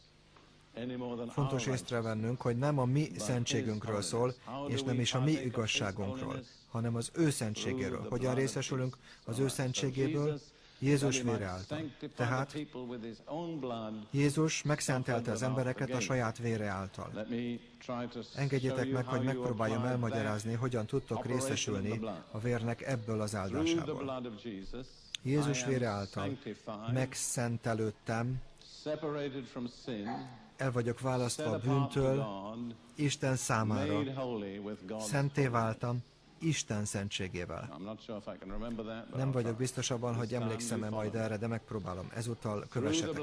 Fontos észrevennünk, hogy nem a mi szentségünkről szól, és nem is a mi igazságunkról, hanem az ő szentségéről. Hogyan részesülünk az ő szentségéből? Jézus vére által. Tehát Jézus megszentelte az embereket a saját vére által. Engedjétek meg, hogy megpróbáljam elmagyarázni, hogyan tudtok részesülni a vérnek ebből az áldásából. Jézus vére által megszentelődtem, el vagyok választva a bűntől, Isten számára, szenté váltam, Isten szentségével. Nem vagyok biztos abban, hogy emlékszem-e majd erre, de megpróbálom. Ezúttal kövessetek.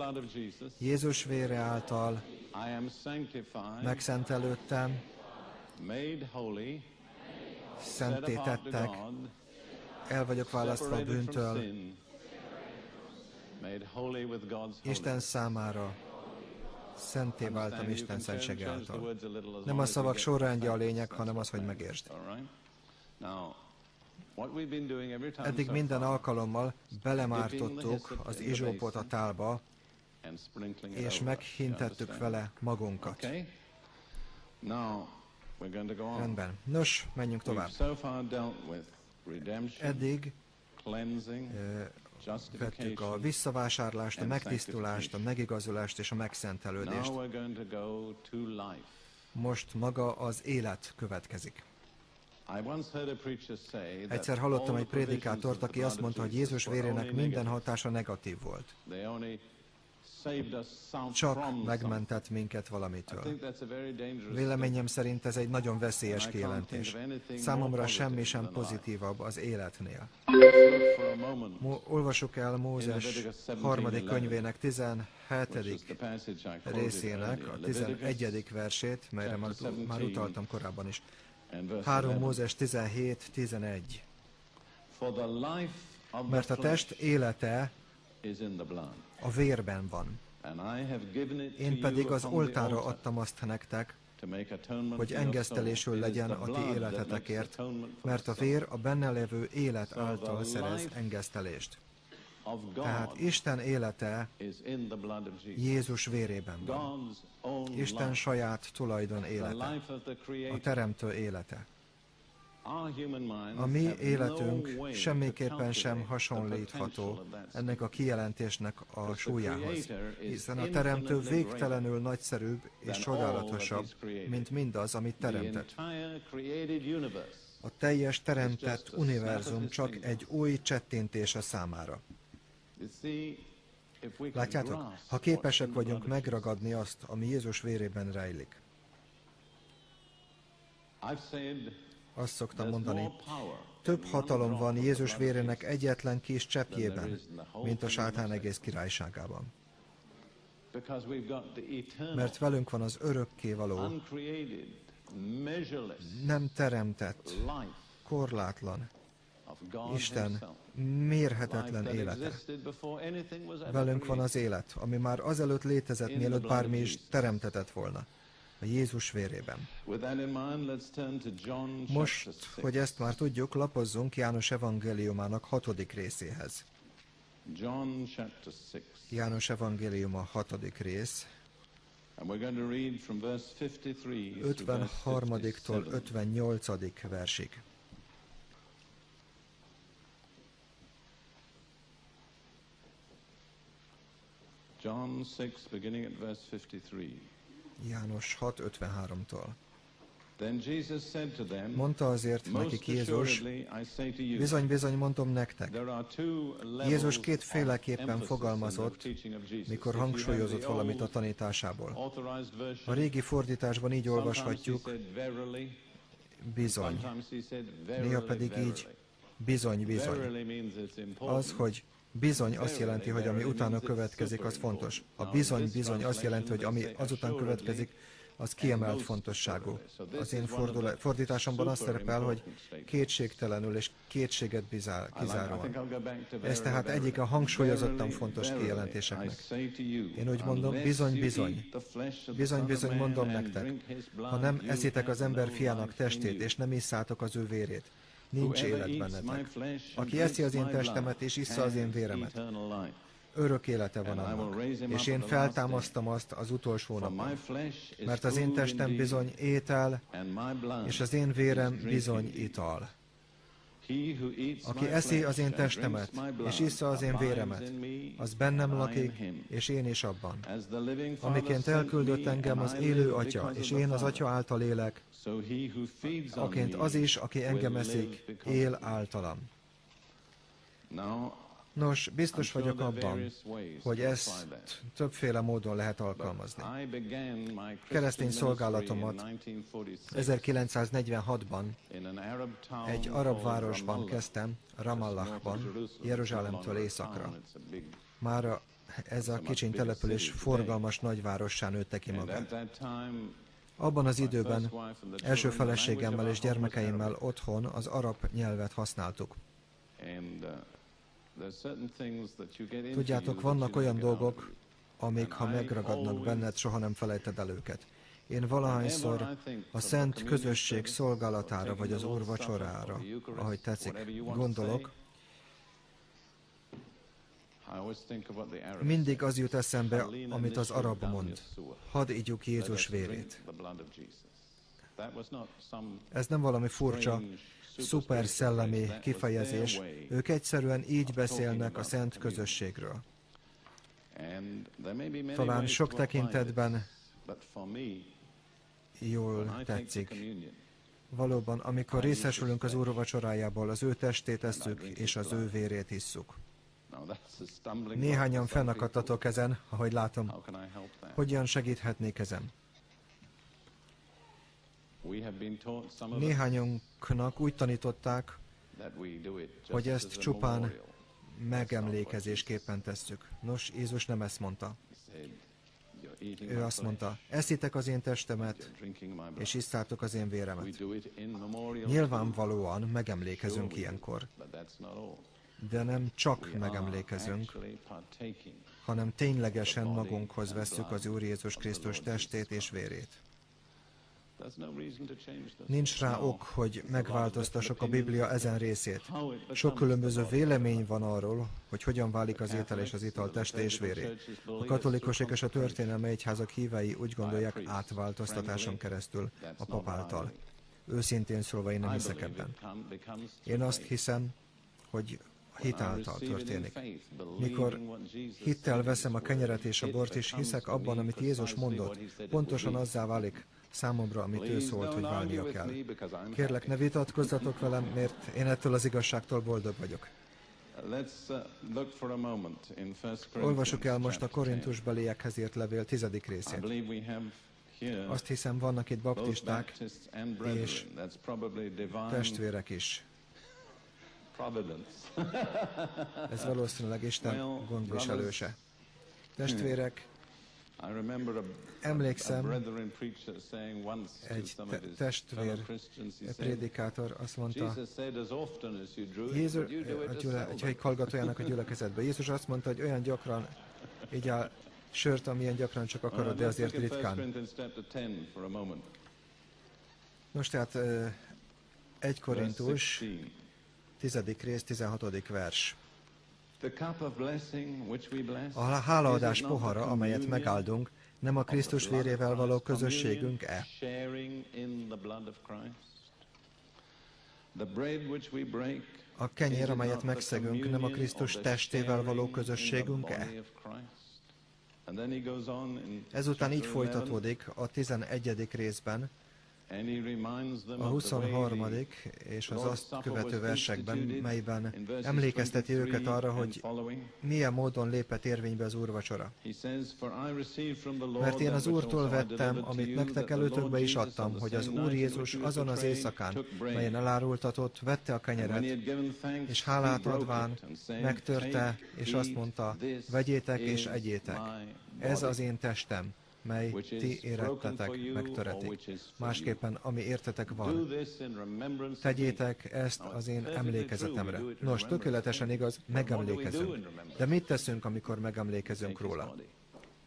Jézus vére által megszentelődtem, szenté tettek, el vagyok választva a bűntől, Isten számára, szenté váltam Isten szentsége által. Nem a szavak sorrendje a lényeg, hanem az, hogy megértsd. Eddig minden alkalommal belemártottuk az izsópot a tálba, és meghintettük vele magunkat. Rendben. Nos, menjünk tovább. Eddig vettük a visszavásárlást, a megtisztulást, a megigazulást és a megszentelődést. Most maga az élet következik. Egyszer hallottam egy prédikátort, aki azt mondta, hogy Jézus vérének minden hatása negatív volt. Csak megmentett minket valamitől. Véleményem szerint ez egy nagyon veszélyes kijelentés. Számomra semmi sem pozitívabb az életnél. Olvasok el Mózes harmadik könyvének 17. részének a 11. versét, melyre már utaltam korábban is. 3 Mózes 17-11. Mert a test élete a vérben van. Én pedig az oltára adtam azt nektek, hogy engesztelésül legyen a ti életetekért, mert a vér a benne levő élet által szerez engesztelést. Tehát Isten élete Jézus vérében van. Isten saját tulajdon élete, a Teremtő élete. A mi életünk semmiképpen sem hasonlítható ennek a kijelentésnek a súlyához, hiszen a Teremtő végtelenül nagyszerűbb és csodálatosabb, mint mindaz, amit teremtett. A teljes teremtett univerzum csak egy új csettintése számára. Látjátok, ha képesek vagyunk megragadni azt, ami Jézus vérében rejlik. Azt szoktam mondani, több hatalom van Jézus vérének egyetlen kis cseppjében, mint a sátán egész királyságában. Mert velünk van az örökké való, nem teremtett, korlátlan, Isten mérhetetlen élete. Velünk van az élet, ami már azelőtt létezett, mielőtt bármi is teremtetett volna a Jézus vérében. Most, hogy ezt már tudjuk, lapozzunk János evangéliumának hatodik részéhez. János evangéliuma hatodik rész, 53-tól 58. versig. John 6, beginning at verse 53. János 6.53-tól. Mondta azért nekik Jézus, bizony, bizony, mondom nektek, Jézus kétféleképpen fogalmazott, mikor hangsúlyozott valamit a tanításából. A régi fordításban így olvashatjuk, bizony. Néha pedig így, bizony, bizony. Az, hogy Bizony azt jelenti, hogy ami utána következik, az fontos. A bizony, bizony azt jelenti, hogy ami azután következik, az kiemelt fontosságú. Az én fordításomban azt szerepel, hogy kétségtelenül és kétséget bizár, kizáróan. Ez tehát egyik a hangsúlyozottan fontos kijelentéseknek. Én úgy mondom, bizony, bizony. Bizony, bizony mondom nektek, ha nem eszitek az ember fiának testét, és nem isszátok az ő vérét, nincs élet bennetek. Aki eszi az én testemet és issza az én véremet, örök élete van annak, és én feltámasztam azt az utolsó napon. Mert az én testem bizony étel, és az én vérem bizony ital. Aki eszi az én testemet, és issza az én véremet, az bennem lakik, és én is abban. Amiként elküldött engem az élő Atya, és én az Atya által élek, aként az is, aki engem eszik, él általam. Nos, biztos vagyok abban, hogy ezt többféle módon lehet alkalmazni. Keresztény szolgálatomat 1946-ban egy arab városban kezdtem, Ramallahban, Jeruzsálemtől északra. Már ez a kicsiny település forgalmas nagyvárossá nőtte ki magát. Abban az időben első feleségemmel és gyermekeimmel otthon az arab nyelvet használtuk. Tudjátok, vannak olyan dolgok, amik ha megragadnak benned, soha nem felejted el őket. Én valahányszor a szent közösség szolgálatára, vagy az Úr vacsorára, ahogy tetszik, gondolok, mindig az jut eszembe, amit az arab mond. Hadd ígyuk Jézus vérét. Ez nem valami furcsa, szuper szellemi kifejezés, ők egyszerűen így beszélnek a szent közösségről. Talán sok tekintetben jól tetszik. Valóban, amikor részesülünk az Úr vacsorájából, az ő testét eszük, és az ő vérét isszuk. Néhányan fennakadtatok ezen, ahogy látom. Hogyan segíthetnék ezen? Néhányunknak úgy tanították, hogy ezt csupán megemlékezésképpen tesszük. Nos, Jézus nem ezt mondta. Ő azt mondta, eszitek az én testemet, és isztátok az én véremet. Nyilvánvalóan megemlékezünk ilyenkor. De nem csak megemlékezünk, hanem ténylegesen magunkhoz vesszük az Úr Jézus Krisztus testét és vérét. Nincs rá ok, hogy megváltoztassuk a Biblia ezen részét. Sok különböző vélemény van arról, hogy hogyan válik az étel és az ital teste és véré. A katolikusok és a történelmi egyházak hívei úgy gondolják átváltoztatáson keresztül a pap által. Őszintén szólva én nem hiszek ebben. Én azt hiszem, hogy hit által történik. Mikor hittel veszem a kenyeret és a bort, és hiszek abban, amit Jézus mondott, pontosan azzá válik számomra, amit ő szólt, hogy válnia kell. Kérlek, ne vitatkozzatok velem, mert én ettől az igazságtól boldog vagyok. Olvasok el most a Korintus beliekhez írt levél tizedik részét. Azt hiszem, vannak itt baptisták és testvérek is. Ez valószínűleg Isten gondviselőse. Testvérek, Emlékszem, egy te- testvér prédikátor azt mondta, Jézus, a gyüle, egy hallgatójának a gyülekezetbe, Jézus azt mondta, hogy olyan gyakran így a sört, amilyen gyakran csak akarod, de azért ritkán. Most tehát egy Korintus, tizedik rész, 16. vers. A hálaadás pohara, amelyet megáldunk, nem a Krisztus vérével való közösségünk-e? A kenyér, amelyet megszegünk, nem a Krisztus testével való közösségünk-e? Ezután így folytatódik a 11. részben, a 23. és az azt követő versekben, melyben emlékezteti őket arra, hogy milyen módon lépett érvénybe az úrvacsora. Mert én az Úrtól vettem, amit nektek előtökbe is adtam, hogy az Úr Jézus azon az éjszakán, melyen elárultatott, vette a kenyeret, és hálát adván megtörte, és azt mondta, vegyétek és egyétek. Ez az én testem, mely ti érettetek, megtöretik. Másképpen, ami értetek van. Tegyétek ezt az én emlékezetemre. Nos, tökéletesen igaz, megemlékezünk. De mit teszünk, amikor megemlékezünk róla?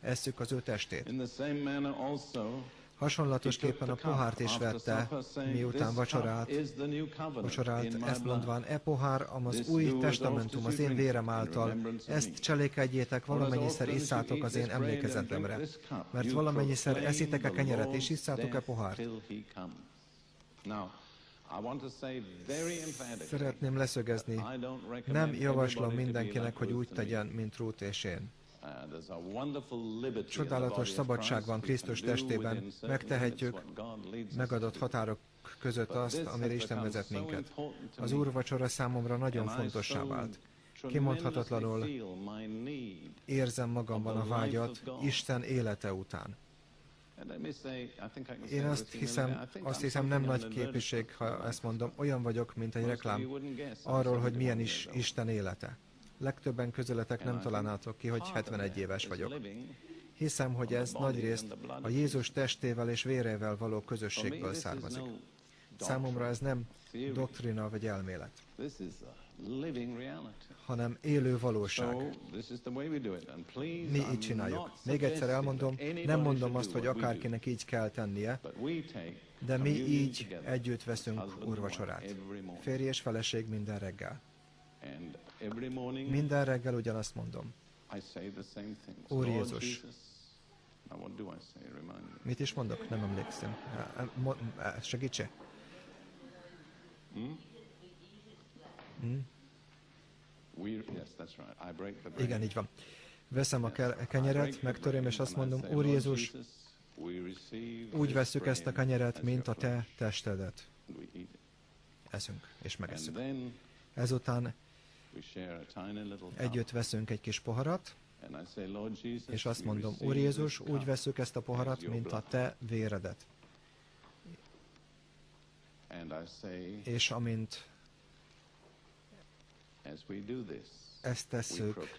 Esszük az ő testét. Hasonlatosképpen a pohárt is vette, miután vacsorált, vacsorált ezt mondván, e pohár, az új testamentum az én vérem által, ezt cselékedjétek, valamennyiszer isszátok az én emlékezetemre, mert valamennyiszer eszitek a kenyeret, és isszátok e pohárt. Szeretném leszögezni, nem javaslom mindenkinek, hogy úgy tegyen, mint Ruth és én. Csodálatos szabadság van Krisztus testében, megtehetjük megadott határok között azt, amire Isten vezet minket. Az úrvacsora számomra nagyon fontossá vált. Kimondhatatlanul érzem magamban a vágyat Isten élete után. Én azt hiszem, azt hiszem nem nagy képviség, ha ezt mondom, olyan vagyok, mint egy reklám arról, hogy milyen is Isten élete. Legtöbben közületek nem találnátok ki, hogy 71 éves vagyok. Hiszem, hogy ez nagyrészt a Jézus testével és vérével való közösségből származik. Számomra ez nem doktrina vagy elmélet, hanem élő valóság. Mi így csináljuk. Még egyszer elmondom, nem mondom azt, hogy akárkinek így kell tennie, de mi így együtt veszünk úrvacsorát. Férj és feleség minden reggel. Minden reggel ugyanazt mondom. Úr Jézus. Mit is mondok? Nem emlékszem. Segítse. Hmm? Hmm? Igen, így van. Veszem a kenyeret, megtöröm, és azt mondom, Úr Jézus, úgy veszük ezt a kenyeret, mint a Te testedet. Eszünk, és megesszük. Ezután Együtt veszünk egy kis poharat, és azt mondom, Úr Jézus, úgy veszük ezt a poharat, mint a Te véredet. És amint ezt tesszük,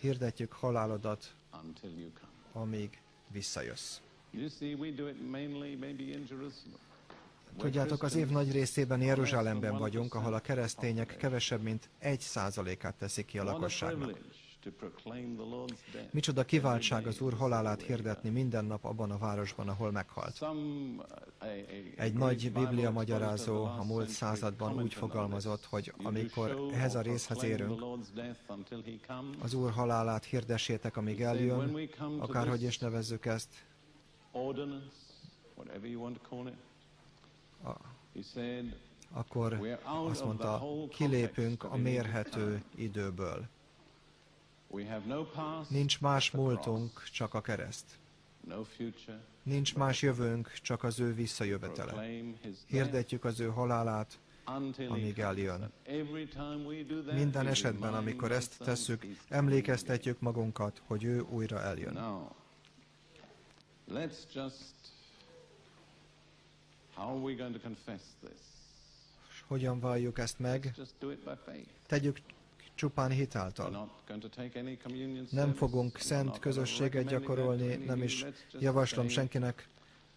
hirdetjük halálodat, amíg visszajössz. Tudjátok, az év nagy részében Jeruzsálemben vagyunk, ahol a keresztények kevesebb, mint egy százalékát teszik ki a lakosságnak. Micsoda kiváltság az Úr halálát hirdetni minden nap abban a városban, ahol meghalt. Egy nagy biblia magyarázó a múlt században úgy fogalmazott, hogy amikor ehhez a részhez érünk, az Úr halálát hirdessétek, amíg eljön, akárhogy is nevezzük ezt, akkor azt mondta, kilépünk a mérhető időből. Nincs más múltunk, csak a kereszt. Nincs más jövőnk, csak az ő visszajövetele. Hirdetjük az ő halálát, amíg eljön. Minden esetben, amikor ezt tesszük, emlékeztetjük magunkat, hogy ő újra eljön. Hogyan valljuk ezt meg? Tegyük csupán hitáltal. Nem fogunk szent közösséget gyakorolni, nem is javaslom senkinek,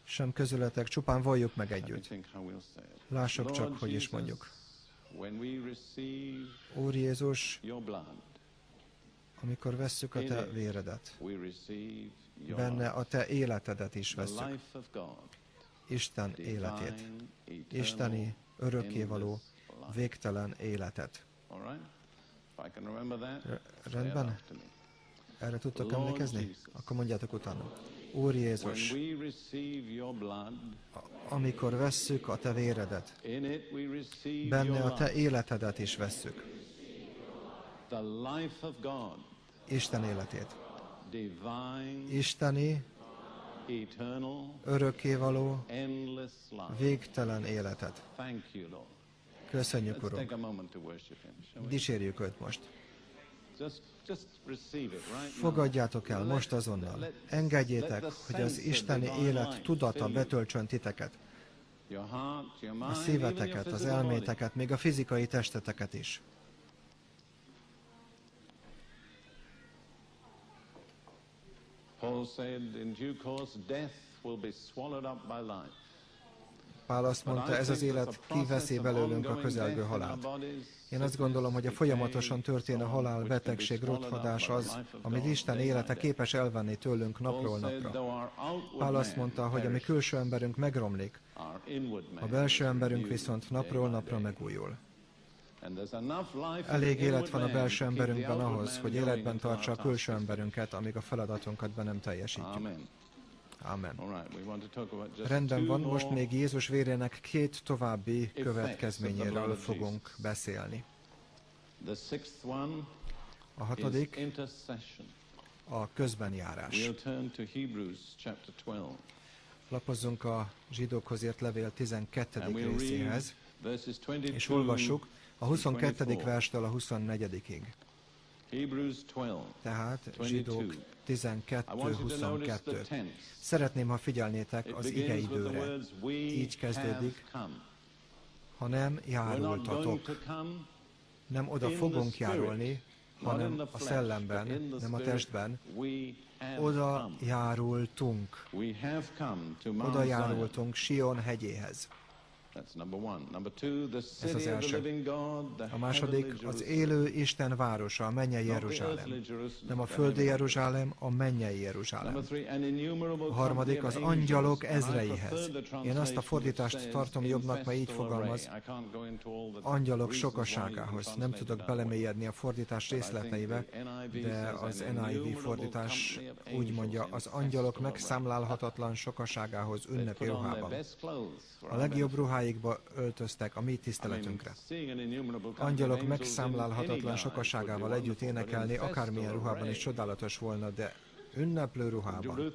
sem közületek, csupán valljuk meg együtt. Lássuk csak, hogy is mondjuk. Úr Jézus, amikor vesszük a Te véredet, benne a Te életedet is vesszük. Isten életét, Isteni örökkévaló, végtelen életet. Rendben? Erre tudtok emlékezni? Akkor mondjátok utána. Úr Jézus, amikor vesszük a Te véredet, benne a Te életedet is vesszük. Isten életét. Isteni, örökkévaló, végtelen életet. Köszönjük, Uram. Dicsérjük őt most. Fogadjátok el most azonnal. Engedjétek, hogy az isteni élet tudata betöltsön titeket. A szíveteket, az elméteket, még a fizikai testeteket is. Paul said, in due course, death will be swallowed up by life. Pál azt mondta, ez az élet kiveszi belőlünk a közelgő halált. Én azt gondolom, hogy a folyamatosan történő halál, betegség, rothadás az, amit Isten élete képes elvenni tőlünk napról napra. Pál azt mondta, hogy a mi külső emberünk megromlik, a belső emberünk viszont napról napra megújul. Elég élet van a belső emberünkben ahhoz, hogy életben tartsa a külső emberünket, amíg a feladatunkat be nem teljesítjük. Amen. Rendben van, most még Jézus vérének két további következményéről fogunk beszélni. A hatodik a közbenjárás. Lapozzunk a zsidókhoz ért levél 12. részéhez, és olvassuk a 22. verstől a 24-ig. Tehát zsidók 12-22. Szeretném, ha figyelnétek az igeidőre. Így kezdődik, ha nem járultatok. Nem oda fogunk járulni, hanem a szellemben, nem a testben. Oda járultunk. Oda járultunk Sion hegyéhez. Ez az első. A második az élő Isten városa, a mennyei Jeruzsálem. Nem a földi Jeruzsálem, a mennyei Jeruzsálem. A harmadik az angyalok ezreihez. Én azt a fordítást tartom jobbnak, mert így fogalmaz. Angyalok sokaságához. Nem tudok belemélyedni a fordítás részleteibe, de az NIV fordítás úgy mondja, az angyalok megszámlálhatatlan sokaságához ünnepi ruhában. A legjobb ruhája ruháikba öltöztek a mi tiszteletünkre. Angyalok megszámlálhatatlan sokaságával együtt énekelni, akármilyen ruhában is csodálatos volna, de ünneplő ruhában.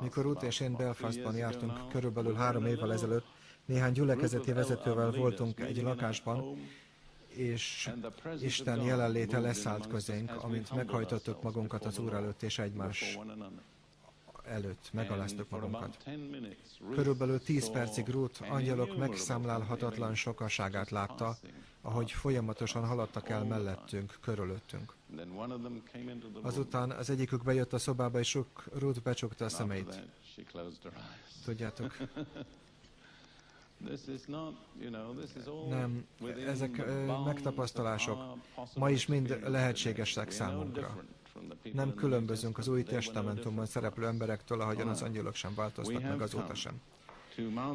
Mikor Ruth és én Belfastban jártunk körülbelül három évvel ezelőtt, néhány gyülekezeti vezetővel voltunk egy lakásban, és Isten jelenléte leszállt közénk, amint meghajtottuk magunkat az Úr előtt és egymás előtt megaláztuk magunkat. Körülbelül tíz percig Ruth angyalok megszámlálhatatlan sokaságát látta, ahogy folyamatosan haladtak el mellettünk, körülöttünk. Azután az egyikük bejött a szobába, és Ruth becsukta a szemeit. Tudjátok, nem, ezek megtapasztalások ma is mind lehetségesek számunkra. Nem különbözünk az új testamentumban szereplő emberektől, ahogyan az angyalok sem változtak meg azóta sem.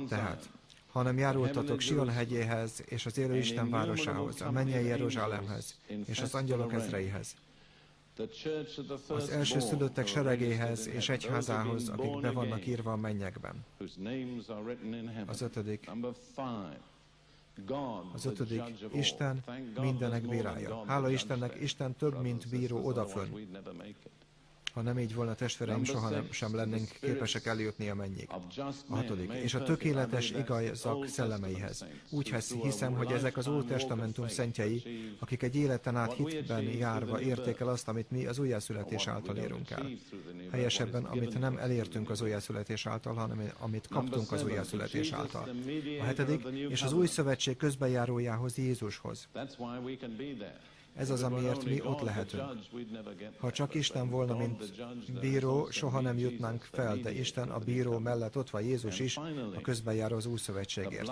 Tehát, hanem járultatok Sion hegyéhez és az élő Isten városához, a mennyei Jeruzsálemhez és az angyalok ezreihez, az első szülöttek seregéhez és egyházához, akik be vannak írva a mennyekben. Az ötödik. Az ötödik, Isten mindenek bírája. Hála Istennek, Isten több, mint bíró odafön. Ha nem így volna, testvéreim, soha nem sem lennénk képesek eljutni a mennyig. A hatodik. És a tökéletes igazak szellemeihez. Úgy hiszem, hogy ezek az Új Testamentum szentjei, akik egy életen át hitben járva érték el azt, amit mi az újjászületés által érünk el. Helyesebben, amit nem elértünk az újjászületés által, hanem amit kaptunk az újjászületés által. A hetedik, és az új szövetség közbenjárójához Jézushoz. Ez az, amiért mi ott lehetünk. Ha csak Isten volna, mint bíró, soha nem jutnánk fel, de Isten a bíró mellett ott van Jézus is, a közbenjáró az Újszövetségért.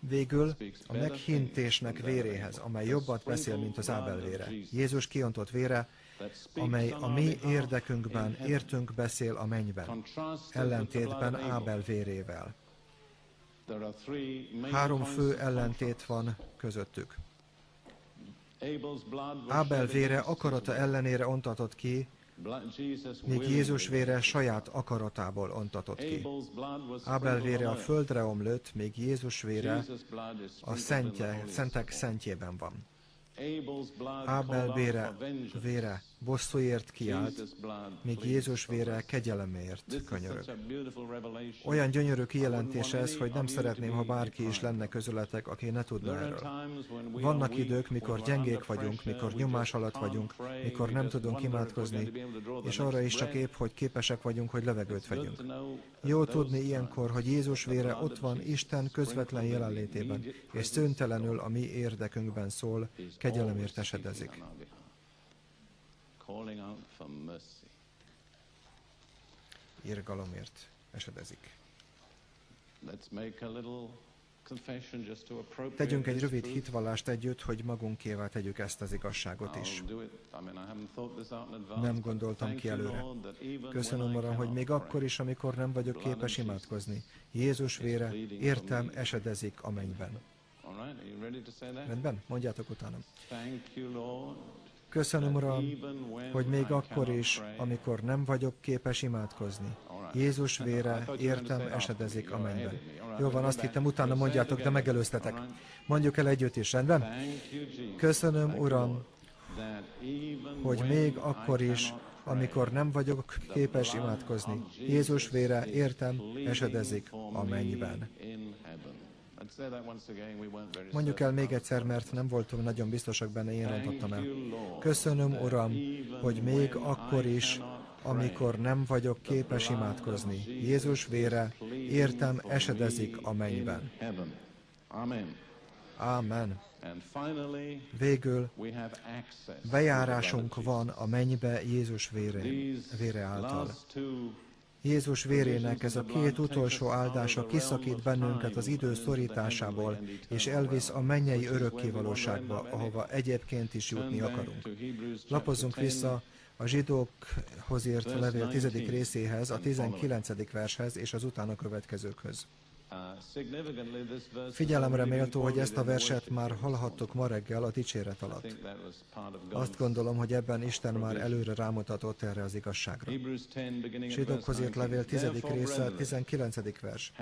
Végül a meghintésnek véréhez, amely jobbat beszél, mint az Ábel vére. Jézus kiontott vére, amely a mi érdekünkben értünk beszél a mennyben, ellentétben Ábel vérével. Három fő ellentét van közöttük. Ábel vére akarata ellenére ontatott ki, míg Jézus vére saját akaratából ontatott ki. Ábel vére a földre omlott, míg Jézus vére a szentje, szentek szentjében van. Ábel vére, vére bosszúért kiállt, míg Jézus vére kegyelemért könyörög. Olyan gyönyörű kijelentés ez, hogy nem szeretném, ha bárki is lenne közületek, aki ne tudna erről. Vannak idők, mikor gyengék vagyunk, mikor nyomás alatt vagyunk, mikor nem tudunk imádkozni, és arra is csak épp, hogy képesek vagyunk, hogy levegőt vegyünk. Jó tudni ilyenkor, hogy Jézus vére ott van Isten közvetlen jelenlétében, és szüntelenül a mi érdekünkben szól, kegyelemért esedezik calling out for mercy. Irgalomért esedezik. Let's make a little Tegyünk egy rövid hitvallást együtt, hogy magunkévá tegyük ezt az igazságot is. Nem gondoltam ki előre. Köszönöm, Uram, hogy még akkor is, amikor nem vagyok képes imádkozni, Jézus vére értem esedezik a mennyben. Rendben? Mondjátok utánam. Köszönöm, Uram, hogy még akkor is, amikor nem vagyok képes imádkozni, Jézus vére értem esedezik a mennyben. Jó van, azt hittem, utána mondjátok, de megelőztetek. Mondjuk el együtt is, rendben? Köszönöm, Uram, hogy még akkor is, amikor nem vagyok képes imádkozni, Jézus vére értem esedezik a mennyben. Mondjuk el még egyszer, mert nem voltunk nagyon biztosak benne, én rontottam el. Köszönöm, Uram, hogy még akkor is, amikor nem vagyok képes imádkozni. Jézus vére, értem, esedezik a mennyben. Amen. Végül bejárásunk van a mennybe Jézus vére, vére által. Jézus vérének ez a két utolsó áldása kiszakít bennünket az idő szorításából, és elvisz a mennyei örökkévalóságba, ahova egyébként is jutni akarunk. Lapozzunk vissza a zsidókhoz írt levél tizedik részéhez, a 19. vershez és az utána következőkhöz. Figyelemre méltó, hogy ezt a verset már hallhattuk ma reggel a dicséret alatt. Azt gondolom, hogy ebben Isten már előre rámutatott erre az igazságra. Zsidókhoz írt levél 10. része, 19. vers.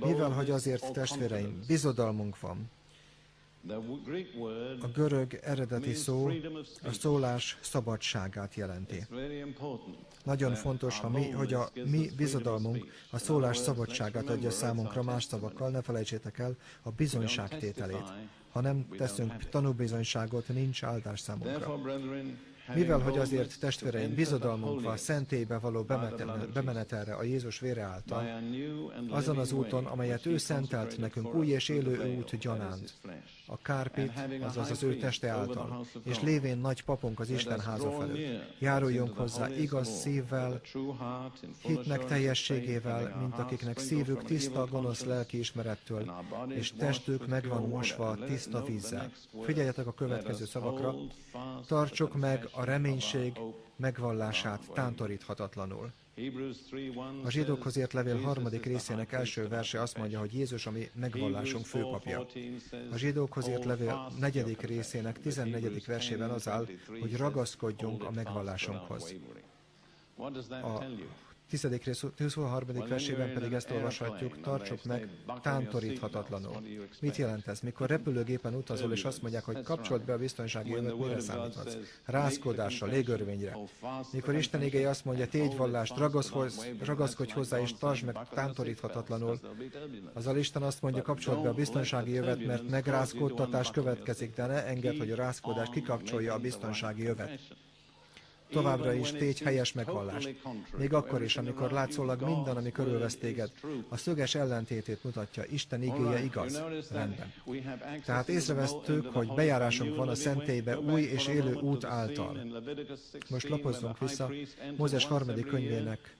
Mivel, hogy azért testvéreim, bizodalmunk van, a görög eredeti szó a szólás szabadságát jelenti. Nagyon fontos, ha mi, hogy a mi bizodalmunk a szólás szabadságát adja számunkra más szavakkal, ne felejtsétek el a bizonyságtételét. Ha nem teszünk tanúbizonyságot, nincs áldás számunkra. Mivel, hogy azért testvéreim bizodalmunkval szentélybe való bemenetelre a Jézus vére által, azon az úton, amelyet ő szentelt nekünk új és élő út gyanánt, a kárpit, azaz az ő teste által, és lévén nagy papunk az Isten háza felől. Járuljunk hozzá igaz szívvel, hitnek teljességével, mint akiknek szívük tiszta, gonosz lelki ismerettől, és testük meg van mosva tiszta vízzel. Figyeljetek a következő szavakra, tartsuk meg a reménység megvallását tántoríthatatlanul. A zsidókhoz ért levél harmadik részének első verse azt mondja, hogy Jézus a mi megvallásunk főpapja. A zsidókhoz írt levél negyedik részének tizennegyedik versében az áll, hogy ragaszkodjunk a megvallásunkhoz. A tizedik rész 23. versében pedig ezt olvashatjuk, tartsuk meg tántoríthatatlanul. Mit jelent ez? Mikor repülőgépen utazol, és azt mondják, hogy kapcsolt be a biztonsági jövet, mire számíthatsz? Rázkodásra, légörvényre. Mikor Isten igény azt mondja, tégy vallást, ragaszkodj hozzá, és tartsd meg tántoríthatatlanul, az a Isten azt mondja, kapcsolt be a biztonsági jövet, mert megrázkódtatás következik, de ne enged, hogy a rázkódás kikapcsolja a biztonsági jövet. Továbbra is tégy helyes megvallást. Még akkor is, amikor látszólag minden, ami körülvesz téged, a szöges ellentétét mutatja, Isten igéje igaz. Rendben. Tehát észrevesztük, hogy bejárásunk van a szentélybe új és élő út által. Most lapozzunk vissza Mózes harmadik könyvének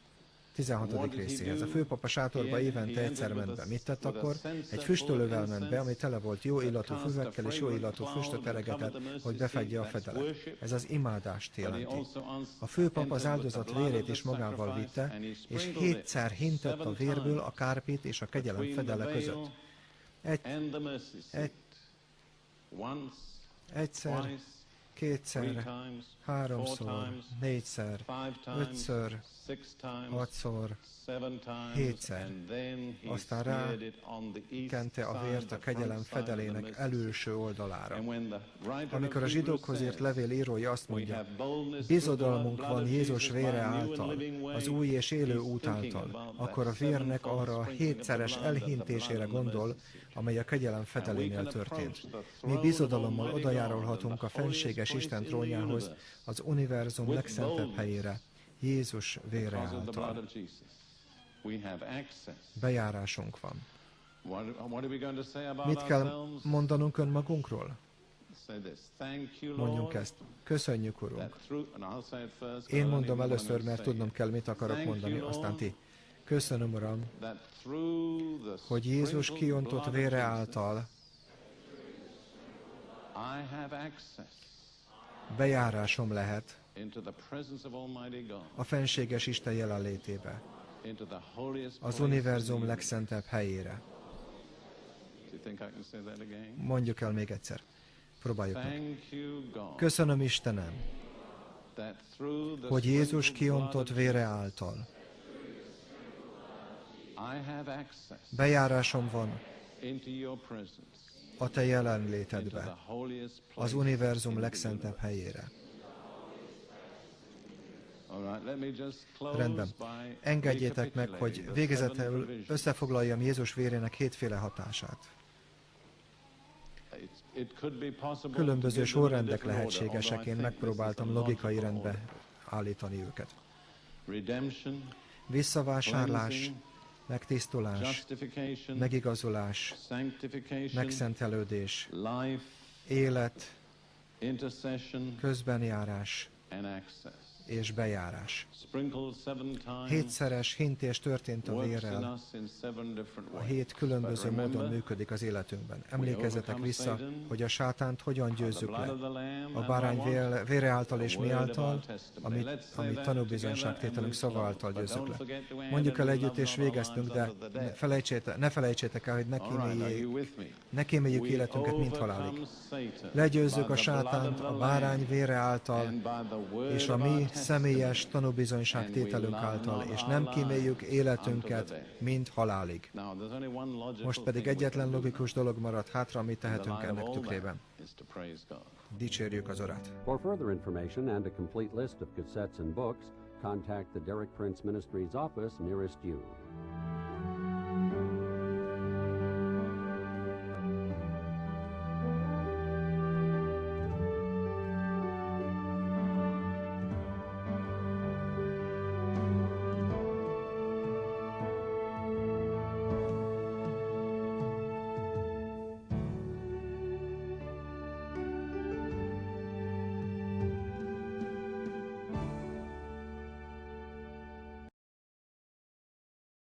16. részéhez. A főpap a sátorba évente egyszer ment be. Mit tett akkor? Egy füstölővel ment be, ami tele volt jó illatú füvekkel és jó illatú füstöt eregetett, hogy befedje a fedelet. Ez az imádást jelenti. A főpap az áldozat vérét is magával vitte, és hétszer hintett a vérből a kárpit és a kegyelem fedele között. Egy, egy, egyszer, kétszer, háromszor, négyszer, ötször, hatszor, hétszer. Aztán rá kente a vért a kegyelem fedelének előső oldalára. Amikor a zsidókhoz írt levél írói azt mondja, bizodalmunk van Jézus vére által, az új és élő út által, akkor a vérnek arra a hétszeres elhintésére gondol, amely a kegyelem fedelénél történt. Mi bizodalommal odajárulhatunk a fenséges Isten trónjához, az univerzum legszentebb helyére, Jézus vére által. Bejárásunk van. Mit kell mondanunk önmagunkról? Mondjunk ezt. Köszönjük, Urunk. Én mondom először, mert tudnom kell, mit akarok mondani, aztán ti. Köszönöm, Uram, hogy Jézus kiontott vére által bejárásom lehet a fenséges Isten jelenlétébe, az univerzum legszentebb helyére. Mondjuk el még egyszer. Próbáljuk meg. Köszönöm Istenem, hogy Jézus kiontott vére által bejárásom van a Te jelenlétedbe, az univerzum legszentebb helyére. Rendben. Engedjétek meg, hogy végezetül összefoglaljam Jézus vérének hétféle hatását. Különböző sorrendek lehetségesek, én megpróbáltam logikai rendbe állítani őket. Visszavásárlás, megtisztulás, megigazulás, megszentelődés, élet, közbenjárás, és bejárás. Hétszeres hintés történt a vérrel. A hét különböző módon működik az életünkben. Emlékezzetek vissza, hogy a sátánt hogyan győzzük le. A bárány vére által és mi által, amit, amit tanúbizonyságtételünk szava által győzzük le. Mondjuk el együtt és végeztünk, de ne felejtsétek, ne felejtsétek el, hogy ne kíméljék, ne kíméljük életünket, mint halálig. Legyőzzük a sátánt a bárány vére által, és a mi személyes tanúbizonyságtételünk által, és nem kíméljük életünket, mint halálig. Most pedig egyetlen logikus dolog maradt hátra, amit tehetünk ennek tükrében. Dicsérjük az Urat. For further information and a complete list of cassettes and books, contact the Derek Prince Ministries office nearest you.